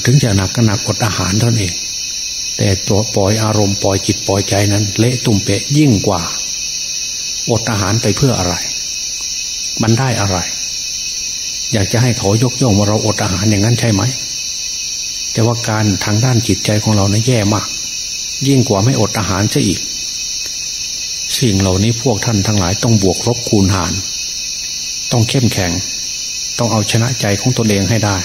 Speaker 1: ถึงจะหนักก็หนักอดอาหารเท่านั้นเอง แต่ตัวปล่อยอารมณ์ปล่อยจิตปล่อยใจนั้น เละตุ่มเปะยิ่งกว่า อดอาหารไปเพื่ออะไร มันได้อะไร อยากจะให้เขายกย่องว่าเราอดอาหารอย่างนั้นใช่ไหมแต่ว่าการทางด้านจิตใจของเราเนี่ยแย่มาก ยิ่งกว่าไม่อดอาหารซะอีก สิ่งเหล่านี้พวกท่านทั้งหลายต้องบวกลบคูณหาร ต้องเข้มแข็ง ต้องเอาชนะใจของตนเองให้ได้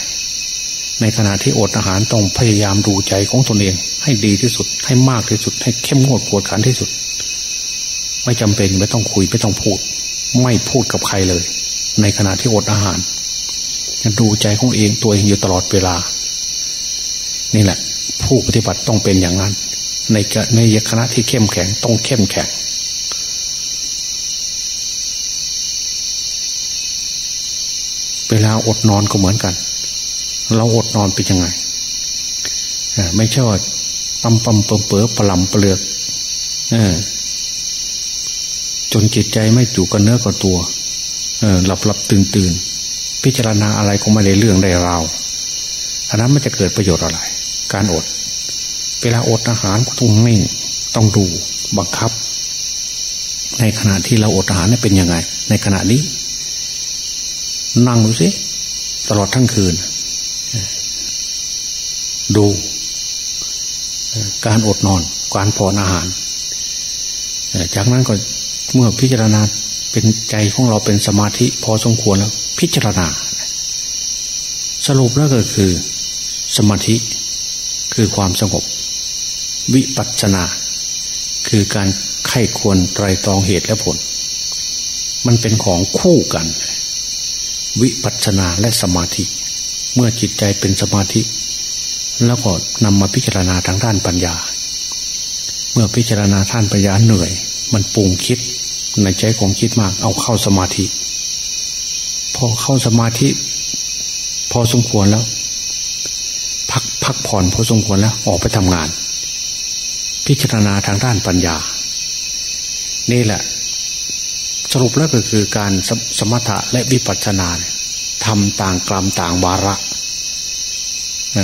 Speaker 1: ในขณะที่อดอาหารต้องพยายามดูใจของตนเอง ให้ดีที่สุด ให้มากที่สุด ให้เข้มงวดกวดขันที่สุด ไม่จำเป็นไม่ต้องคุยไม่ต้องพูด ไม่พูดกับใครเลย ในขณะที่อดอาหารดูใจของเองตัวเองอยู่ตลอดเวลา นี่แหละ ผู้ปฏิบัติต้องเป็นอย่างนั้น ในในคณะที่เข้มแข็งต้องเข้มแข็ง เวลาอดนอนก็เหมือนกัน เราอดนอนเป็นยังไงไม่ใช่ว่าปั๊มปั๊มเปิมเป๋อปลำเปลือกจนจิตใจไม่อยู่กับเนื้อกับตัวหลับหลับตื่นตื่นพิจารณาอะไรก็ไม่ได้เรื่องได้ราวอันนั้นมันจะเกิดประโยชน์อะไร การอด เวลาอดอาหารก็ต้องนิ่ต้องดูบังคับ ในขณะที่เราอดอาหารนี่เป็นยังไง ในขณะนี้ นั่งดูสิตลอดทั้งคืน ดู การอดนอน การผ่อนอาหาร จากนั้นก็เมื่อพิจารณาเป็นใจของเราเป็นสมาธิ พอสมควรแล้ว พิจารณา สรุปแล้วก็คือ สมาธิคือความสงบ วิปัสนา คือการไข้ควรไตรตรองเหตุและผล มันเป็นของคู่กัน วิปัสสนาและสมาธิ เมื่อจิตใจเป็นสมาธิ แล้วก็นำมาพิจารณาทางด้านปัญญา เมื่อพิจารณาท่านปัญญาเหนื่อย มันปรุงคิดในใจของคิดมากเอาเข้าสมาธิ พอเข้าสมาธิ พอสมควรแล้ว พักพักผ่อนพอสมควรแล้วออกไปทำงาน พิจารณาทางด้านปัญญา นี่แหละ สรุปแล้วก็คือการสสมถะและวิปัสสนาทำต่างกลัมต่างวาระ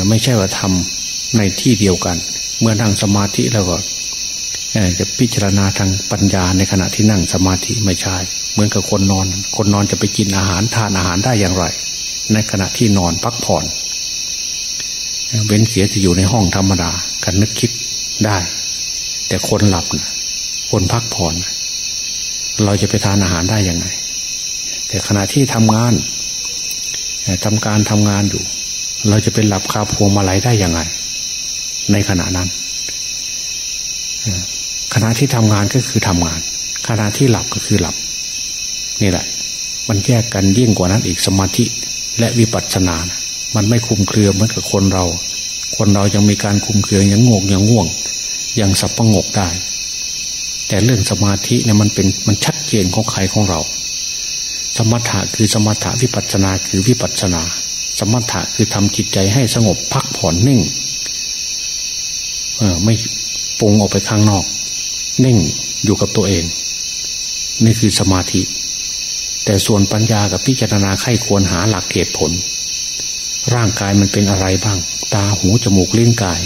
Speaker 1: ไม่ใช่ว่าทำในที่เดียวกัน เมื่อนั่งสมาธิแล้วก็จะพิจารณาทางปัญญาในขณะที่นั่งสมาธิไม่ใช่ เหมือนกับคนนอน คนนอนจะไปกินอาหารทานอาหารได้อย่างไร ในขณะที่นอนพักผ่อนเว้นเสียจะอยู่ในห้องธรรมดากันนึกคิดได้ แต่คนหลับนะคนพักผ่อนเราจะไปทานอาหารได้อย่างไรแต่ขณะที่ทำงานทำการทำงานอยู่ เราจะเป็นหลับคาพวงมาลัยได้อย่างไรในขณะนั้นขณะที่ทำงานก็คือทำงาน ขณะที่หลับก็คือหลับ นี่แหละ มันแยกกันยิ่งกว่านั้นอีกสมาธิและวิปัสสนานะมันไม่คุมเครือเหมือนกับคนเรา คนเรายังมีการคุมเครือยังงงยังง่วง ยังสับประงกได้ แต่เรื่องสมาธิเนี่ยมันเป็นมันชัดเจนของใครของเรา สมถะคือสมถะวิปัสสนาคือวิปัสสนา สมถะคือทำจิตใจให้สงบพักผ่อนนิ่ง เออไม่ปุงออกไปข้างนอก นิ่งอยู่กับตัวเอง นี่คือสมาธิ แต่ส่วนปัญญากับพิจารณาไข้ควรหาหลักเหตุผล ร่างกายมันเป็นอะไรบ้าง ตาหูจมูกลิ้นกาย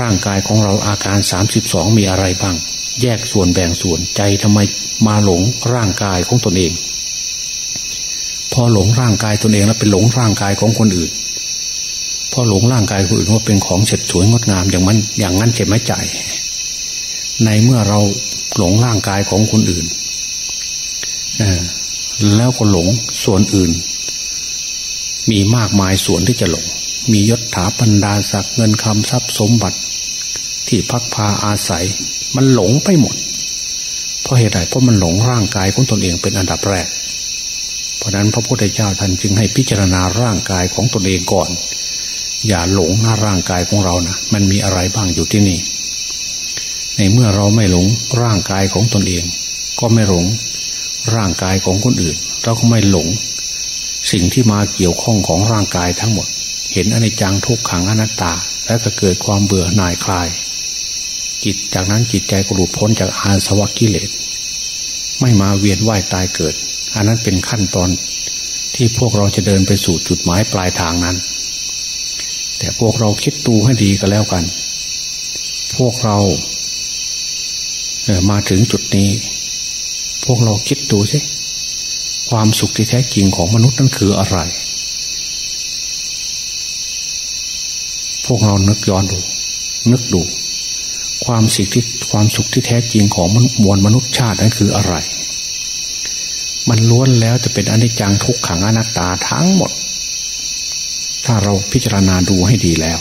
Speaker 1: ร่างกายของเราอาการสามสิบสองมีอะไรบ้าง แยกส่วนแบ่งส่วนใจทำไมมาหลงร่างกายของตนเอง พอหลงร่างกายตนเองแล้วเป็นหลงร่างกายของคนอื่น พอหลงร่างกายคนอื่นว่าเป็นของเฉดสวยงดงามอย่างมันอย่างนั้นเจ็บไม่ใจ ในเมื่อเราหลงร่างกายของคนอื่นแล้วก็หลงส่วนอื่น มีมากมายส่วนที่จะหลง มียศถาบรรดาศักดิ์เงินคำทรัพย์สมบัติ ที่พักพาอาศัย มันหลงไปหมด เพราะเหตุใดเพราะมันหลงร่างกายของตนเองเป็นอันดับแรก เพราะนั้นพระพุทธเจ้าท่านจึงให้พิจารณาร่างกายของตนเองก่อน อย่าหลงหน้าร่างกายของเรานะมันมีอะไรบ้างอยู่ที่นี่ ในเมื่อเราไม่หลงร่างกายของตนเอง ก็ไม่หลงร่างกายของคนอื่น เราก็ไม่หลงสิ่งที่มาเกี่ยวข้องของร่างกายทั้งหมด ห็นอนิจจังทุกขังอนัตตา แล้วก็เกิดความเบื่อหน่ายคลาย จิตจากนั้นจิตใจก็หลุดพ้นจากอาสวะกิเลส ไม่มาเวียนว่ายตายเกิด อันนั้นเป็นขั้นตอนที่พวกเราจะเดินไปสู่จุดหมายปลายทางนั้น แต่พวกเราคิดตูให้ดีก็แล้วกัน พวกเรามาถึงจุดนี้ พวกเราคิดดูสิความสุขที่แท้จริงของมนุษย์นั้นคืออะไร พวกเรานึกย้อนดู นึกดู ความสิที่ความสุขที่แท้จริงของมวลมนุษย์ชาตินั้นคืออะไร มันล้วนแล้วจะเป็นอนิจจังทุกขังอนัตตาทั้งหมด ถ้าเราพิจารณาดูให้ดีแล้ว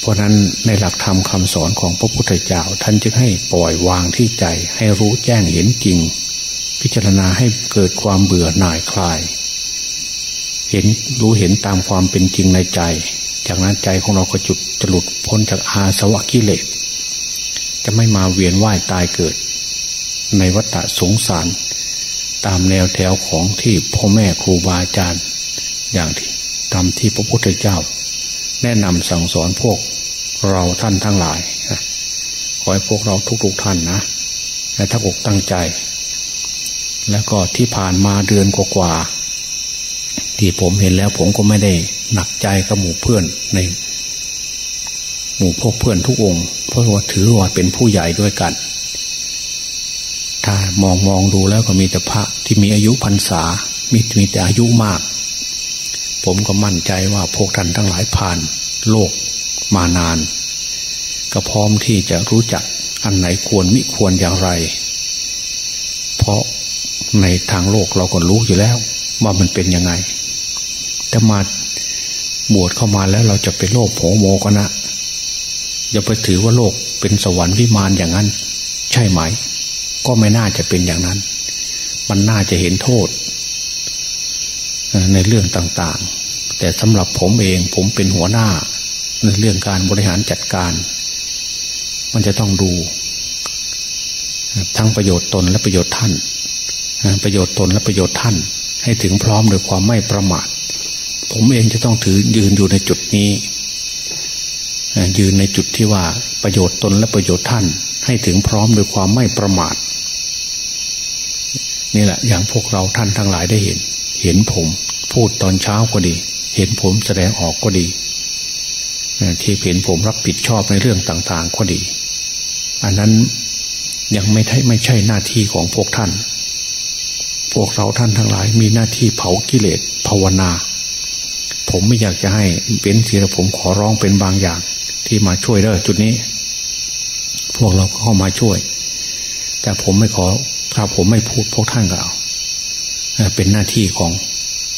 Speaker 1: เพราะนั้นในหลักธรรมคำสอนของพระพุทธเจ้าท่านจึงให้ปล่อยวางที่ใจให้รู้แจ้งเห็นจริง พิจารณาให้เกิดความเบื่อหน่ายคลาย เห็นรู้เห็นตามความเป็นจริงในใจ จากนั้นใจของเราก็จุดจะหลุดพ้นจากอาสวะกิเลสจะไม่มาเวียนว่ายตายเกิด ในวัฏสงสาร ตามแนวแถวของที่พ่อแม่ครูบาอาจารย์ อย่างที่ตามที่พระพุทธเจ้า แนะนำสั่งสอนพวกเราท่านทั้งหลายขอให้พวกเราทุกๆท่านนะและถ้าอกตั้งใจ แล้วก็ที่ผ่านมาเดือนกว่า ที่ผมเห็นแล้วผมก็ไม่ได้หนักใจกับหมู่เพื่อนในหมู่พวกเพื่อนทุกองค์เพราะว่าถือว่าเป็นผู้ใหญ่ด้วยกัน ถ้ามองมองดูแล้วก็มีแต่พระที่มีอายุพรรษา มีมีแต่อายุมาก ผมก็มั่นใจว่าพวกท่านทั้งหลายผ่าน โลกมานาน ก็พร้อมที่จะรู้จักอันไหนควรมิควรอย่างไร เพราะในทางโลกเราก็รู้อยู่แล้ว ว่ามันเป็นยังไง แต่มาบวชเข้ามาแล้วเราจะไปโลภโหโมกันนะอย่าไปถือว่าโลกเป็นสวรรค์วิมานอย่างนั้น ใช่ไหม ก็ไม่น่าจะเป็นอย่างนั้น มันน่าจะเห็นโทษ ในเรื่องต่างๆ แต่สำหรับผมเองผมเป็นหัวหน้า ในเรื่องการบริหารจัดการ มันจะต้องดู ทั้งประโยชน์ตนและประโยชน์ท่าน ประโยชน์ตนและประโยชน์ท่าน ให้ถึงพร้อมโดยความไม่ประมาท ผมเองจะต้องถือยืนอยู่ในจุดนี้ยืนในจุดที่ว่าประโยชน์ตนและประโยชน์ท่าน ให้ถึงพร้อมโดยความไม่ประมาทนี่แหละ อย่างพวกเราท่านทั้งหลายได้เห็น เห็นผม พูดตอนเช้าก็ดี เห็นผมแสดงออกก็ดีที่เห็นผมรับผิดชอบในเรื่องต่าง ๆ ก็ดี อันนั้นยังไม่ใช่ไม่ใช่หน้าที่ของพวกท่าน พวกเราท่านทั้งหลายมีหน้าที่เผากิเลสภาวนา ผมไม่อยากจะให้เป็นทีละผมขอร้องเป็นบางอย่าง ที่มาช่วยเด้อจุดนี้ พวกเราก็เข้ามาช่วย แต่ผมไม่ขอ ถ้าผมไม่พูดพวกท่านก็เอาเป็นหน้าที่ของ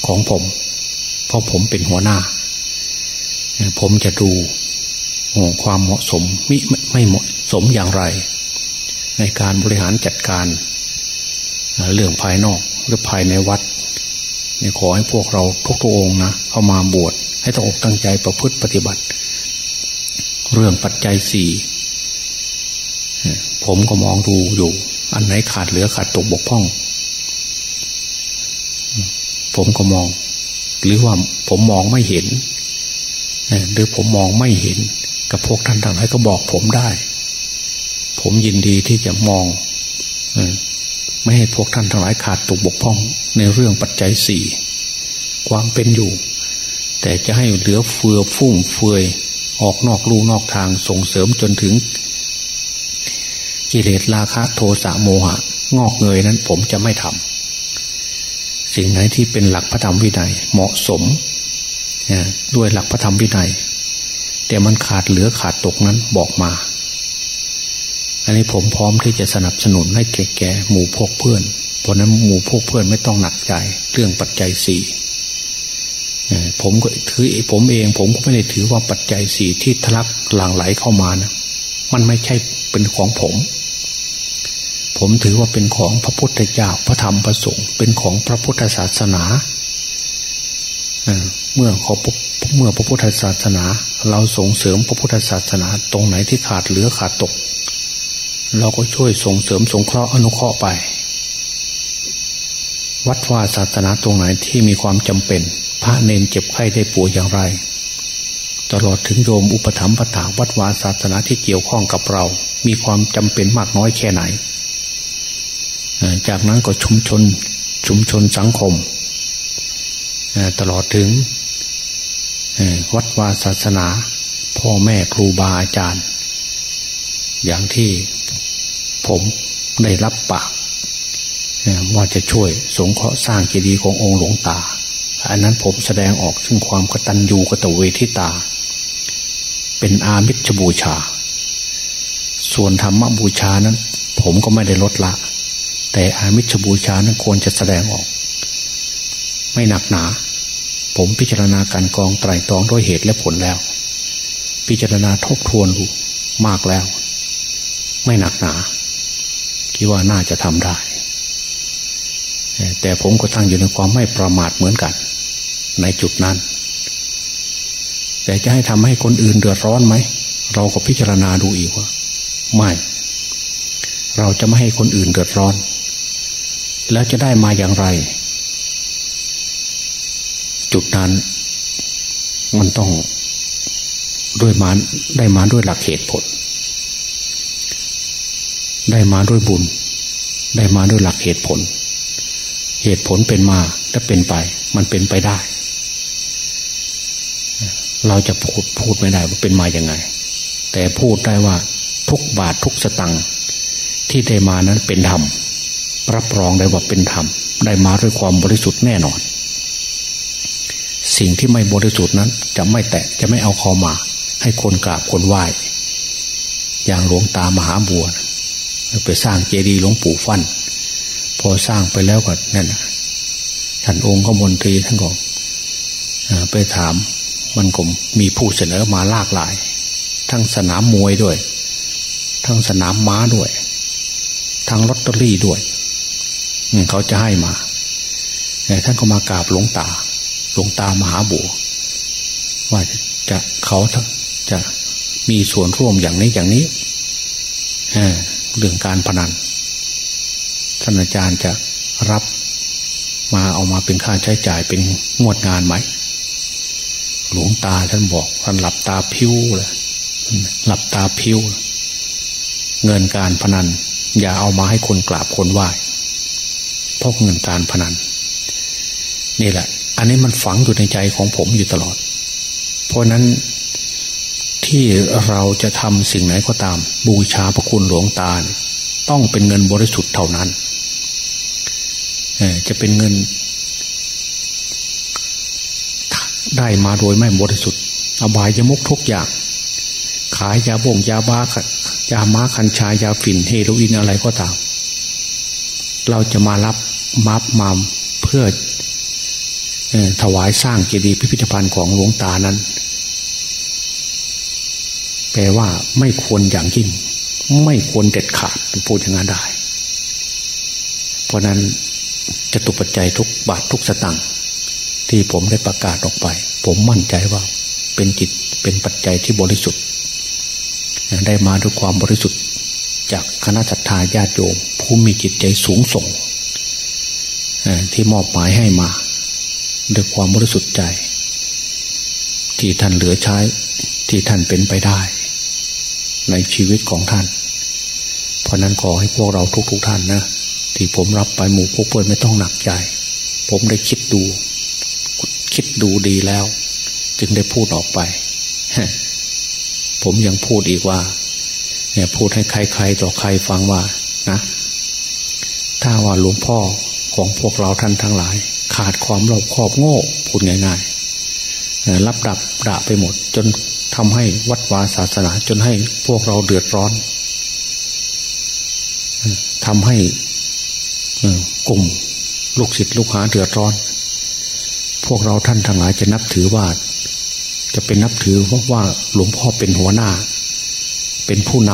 Speaker 1: ของผม เพราะผมเป็นหัวหน้า ผมจะดูความเหมาะสมม่ไม่เหมาะสมอย่างไร ในการบริหารจัดการ เรื่องภายนอกหรือภายในวัด นี่ขอให้พวกเราทุกตัวองนะเข้ามาบวชให้ตั้งอกตั้งใจประพฤติปฏิบัติ เรื่องปัจจัยสี่ผมก็มองดูอยู่ อันไหนขาดเหลือขาดตกบกพร่อง ผมก็มอง หรือว่าผมมองไม่เห็นหรือผมมองไม่เห็น กับพวกท่านทั้งหลายก็บอกผมได้ ผมยินดีที่จะมอง ไม่ให้พวกท่านทั้งหลายขาดตกบกพร่องในเรื่องปัจจัยสี่ความเป็นอยู่ แต่จะให้เหลือเฟือฟุ่มเฟือยออกนอกลู่นอกทางส่งเสริมจนถึง กิเลสราคะโทสะโมหะ งอกเงยนั้นผมจะไม่ทำสิ่งไหนที่เป็นหลักพระธรรมวินัยเหมาะสมด้วยหลักพระธรรมวินัยแต่มันขาดเหลือขาดตกนั้นบอกมา อันนี้ผมพร้อมที่จะสนับสนุนให้แก่แก่หมู่พวกเพื่อน เพราะนั้นหมู่พวกเพื่อนไม่ต้องหนักใจ เรื่องปัจจัยสี่ผมก็ถือผมเอง ผมก็ไม่ได้ถือว่าปัจจัยสี่ที่ทะลักหลั่งไหลเข้ามานะมันไม่ใช่เป็นของผม ผมถือว่าเป็นของพระพุทธเจ้าพระธรรมพระสงฆ์เป็นของพระพุทธศาสนาเมื่อขอเมื่อพระพุทธศาสนา เราส่งเสริมพระพุทธศาสนาตรงไหนที่ขาดเหลือขาดตก เราก็ช่วยส่งเสริมสงเคราะห์อนุเคราะห์ไป วัดว่าศาสนาตรงไหนที่มีความจำเป็น พระเนนเจ็บไข้ได้ป่วยอย่างไร ตลอดถึงโยมอุปถัมภะถาวัดวาศาสนาที่เกี่ยวข้องกับเรา มีความจำเป็นมากน้อยแค่ไหน จากนั้นก็ชุมชนชุมชนสังคม ตลอดถึงวัดวาศาสนา พ่อแม่ครูบาอาจารย์ อย่างที่ ผมได้รับปากว่าจะช่วยสงเคราะห์สร้างเจดีย์ขององค์หลวงตา อันนั้นผมแสดงออกซึ่งความกตัญญูกตเวทิตา เป็นอามิชบูชา ส่วนธรรมบูชานั้น ผมก็ไม่ได้ลดละ แต่อามิชบูชานั้นควรจะแสดงออก ไม่หนักหนา ผมพิจารณาการกองไตรตรองด้วยเหตุและผลแล้ว พิจารณาทบทวนดูมากแล้ว ไม่หนักหนา คิดว่าน่าจะทำได้ แต่ผมก็ตั้งอยู่ในความไม่ประมาทเหมือนกัน ในจุดนั้น แต่จะให้ทำให้คนอื่นเดือดร้อนไหม เราก็พิจารณาดูอีกว่า ไม่ เราจะไม่ให้คนอื่นเดือดร้อน แล้วจะได้มาอย่างไร จุดนั้นมันต้องด้วยมาได้มาด้วยหลักเหตุผล ได้มาด้วยบุญ ได้มาด้วยหลักเหตุผล เหตุผลเป็นมาถ้าเป็นไป มันเป็นไปได้ เราจะพูดพูดไม่ได้ว่าเป็นมาอย่างไง แต่พูดได้ว่าทุกบาททุกสตังค์ที่ได้มานั้นเป็นธรรมรับรองได้ว่าเป็นธรรมได้มาด้วยความบริสุทธิ์แน่นอน สิ่งที่ไม่บริสุทธิ์นั้น จะไม่แตะจะไม่เอาคอมา ให้คนกราบคนไหว้อย่างหลวงตามหาบัว ไปสร้างเจดีย์หลวงปู่ฟันพอสร้างไปแล้วก็นั่นท่านองค์ขมนตรีท่านก็ไปถามมันก็มีผู้เสนอมาลากหลาย ทั้งสนามมวยด้วย ทั้งสนามม้าด้วย ทั้งลอตเตอรี่ด้วยเขาจะให้มาท่านก็มากราบหลวงตา หลวงตามหาบัวว่าจะเขาจะมีส่วนร่วมอย่างนี้อย่างนี้ เรื่องการพนันท่านอาจารย์จะรับมาเอามาเป็นค่าใช้จ่ายเป็นงวดงานไหม หลวงตาท่านบอกท่านหลับตาพิ้วเลยหลับตาพิ้ว เงินการพนัน อย่าเอามาให้คนกราบคนไหว้เพราะเงินการพนัน นี่แหละ อันนี้มันฝังอยู่ในใจของผมอยู่ตลอด เพราะนั้น ที่เราจะทำสิ่งไหนก็ตาม บูชาพระคุณหลวงตาต้องเป็นเงินบริสุทธิ์เท่านั้นจะเป็นเงิน ได้มาโดยไม่บริสุทธิ์ อบายจะมุกทุกอย่าง ขายยาบ่งยาบ้ายาม้าคัญชายาฝิ่นเฮโรอีนอะไรก็ตาม เราจะมารับมับมามเพื่อถวายสร้างเจดีย์พิพิธภัณฑ์ของหลวงตานั้น แปลว่าไม่ควรอย่างยิ่ง ไม่ควรเด็ดขาดพูดอย่างนั้นได้ เพราะนั้นจะตุปัจจัยทุกบาททุกสตังค์ที่ผมได้ประกาศออกไป ผมมั่นใจว่าเป็นจิตเป็นปัจจัยที่บริสุทธิ์ได้มาด้วยความบริสุทธิ์ จากคณะสัตยาญาติโยมผู้มีจิตใจสูงส่งที่มอบหมายให้มาด้วยความบริสุทธิ์ใจ ที่ท่านเหลือใช้ที่ท่านเป็นไปได้ ในชีวิตของท่าน เพราะนั้นขอให้พวกเราทุกๆทท่านนะที่ผมรับไปหมู่พวกเพื่อนไม่ต้องหนักใจ ผมได้คิดดู คิดดูดีแล้ว จึงได้พูดออกไป ผมยังพูดอีกว่า เนี่ยพูดให้ใครๆต่อใครฟังว่านะ ถ้าว่าหลวงพ่อของพวกเราท่านทั้งหลาย ขาดความรอบคอบโง่พูดง่ายๆรับดับด่าไปหมด จน ทำให้วัดวาศาสนาจนให้พวกเราเดือดร้อนทำให้กลุ่มลูกศิษย์ลูกหาเดือดร้อน พวกเราท่านทั้งหลายจะนับถือว่า จะเป็นนับถือเพราะว่าหลวงพ่อเป็นหัวหน้า เป็นผู้น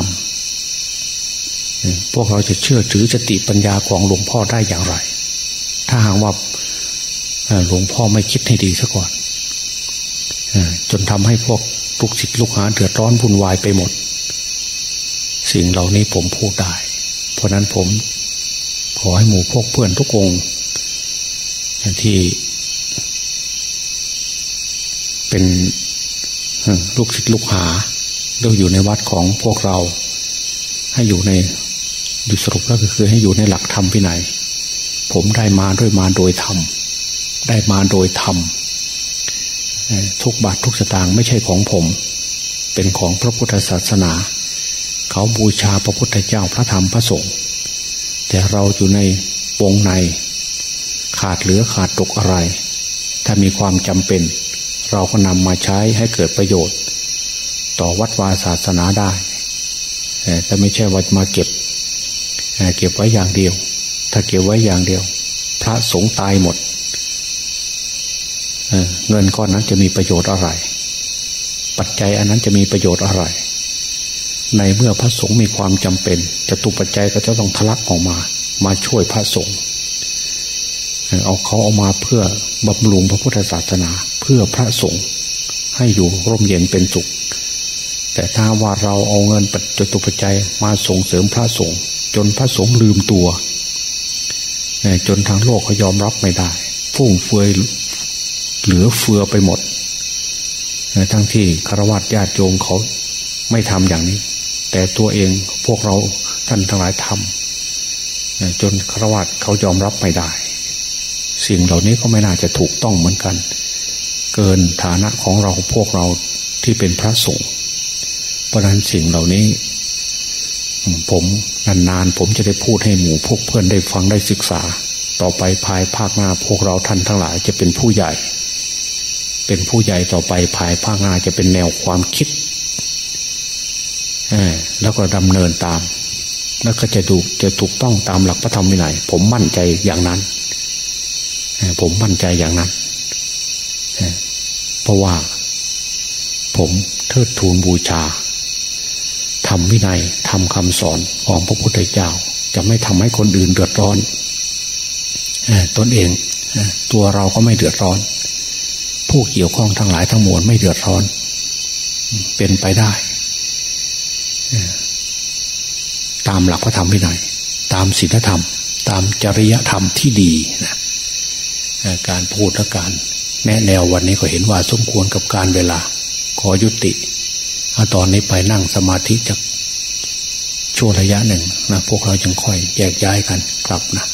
Speaker 1: ำพวกเราจะเชื่อถือสติปัญญาของหลวงพ่อได้อย่างไร ถ้าหากว่าหลวงพ่อไม่คิดให้ดีซะก่อนจนทำให้พวก ลูกศิษย์ลูกหาเดือดร้อนวุ่นวายไปหมด สิ่งเหล่านี้ผมพูดได้ เพราะนั้นผมขอให้หมู่พวกเพื่อนทุกองที่เป็นลูกศิษย์ลูกหาเราอยู่ในวัดของพวกเรา ให้อยู่ในอยู่สรุปแล้วก็คือให้อยู่ในหลักธรรมพินัย ผมได้มาด้วยมาโดยธรรมได้มาโดยธรรม ทุกบาททุกสตางค์ไม่ใช่ของผม เป็นของพระพุทธศาสนา เขาบูชาพระพุทธเจ้าพระธรรมพระสงฆ์แต่เราอยู่ในวงใน ขาดเหลือขาดตกอะไร ถ้ามีความจำเป็น เราก็นำมาใช้ให้เกิดประโยชน์ ต่อวัดวาศาสนาได้ แต่ไม่ใช่ว่ามาเก็บ เก็บไว้อย่างเดียว ถ้าเก็บไว้อย่างเดียว พระสงฆ์ตายหมด เงินก้อนนั้นจะมีประโยชน์อะไร ปัจจัยอันนั้นจะมีประโยชน์อะไร ในเมื่อพระสงฆ์มีความจำเป็นจะตุปัจจัยก็จะต้องทะลักออกมา มาช่วยพระสงฆ์เอาเขาเอามาเพื่อบำรุงพระพุทธศาสนา เพื่อพระสงฆ์ให้อยู่ร่มเย็นเป็นสุข แต่ถ้าว่าเราเอาเงินปัจจุปัจจัยมาส่งเสริมพระสงฆ์จนพระสงฆ์ลืมตัวจนทางโลกเขายอมรับไม่ได้ ฟุ่งเฟือย เหลือเฟือไปหมด ทั้งที่คารวะญาติโยมเขาไม่ทำอย่างนี้ แต่ตัวเองพวกเราท่านทั้งหลายทำจนครวัตเขายอมรับไม่ได้ สิ่งเหล่านี้ก็ไม่น่าจะถูกต้องเหมือนกัน เกินฐานะของเราพวกเราที่เป็นพระสงฆ์เพราะนั้นสิ่งเหล่านี้ ผมนานๆผมจะได้พูดให้หมู่พวกเพื่อนได้ฟังได้ศึกษา ต่อไปภายภาคหน้าพวกเราท่านทั้งหลายจะเป็นผู้ใหญ่ เป็นผู้ใหญ่ต่อไปภายภาคหน้าจะเป็นแนวความคิดแล้วก็ดำเนินตาม แล้วก็จะดูจะถูกต้องตามหลักพระธรรมวินัยผมมั่นใจอย่างนั้นผมมั่นใจอย่างนั้นเพราะว่า ผมเทิดทูนบูชาทำวินัยทำคำสอนของพระพุทธเจ้า จะไม่ทำให้คนอื่นเดือดร้อนตนเองตัวเราก็ไม่เดือดร้อน ผู้เกี่ยวข้องทั้งหลายทั้งมวลไม่เดือดร้อน เป็นไปได้ ตามหลักพระธรรมวินัยตามศีลธรรม ตามจริยธรรมที่ดีนะการพูดและการแนะแนววันนี้ก็เห็นว่าสมควรกับการเวลา ขอยุติเอาตอนนี้ไปนั่งสมาธิจากช่วงระยะหนึ่งนะพวกเราจึงค่อยแยกย้ายกันกลับนะ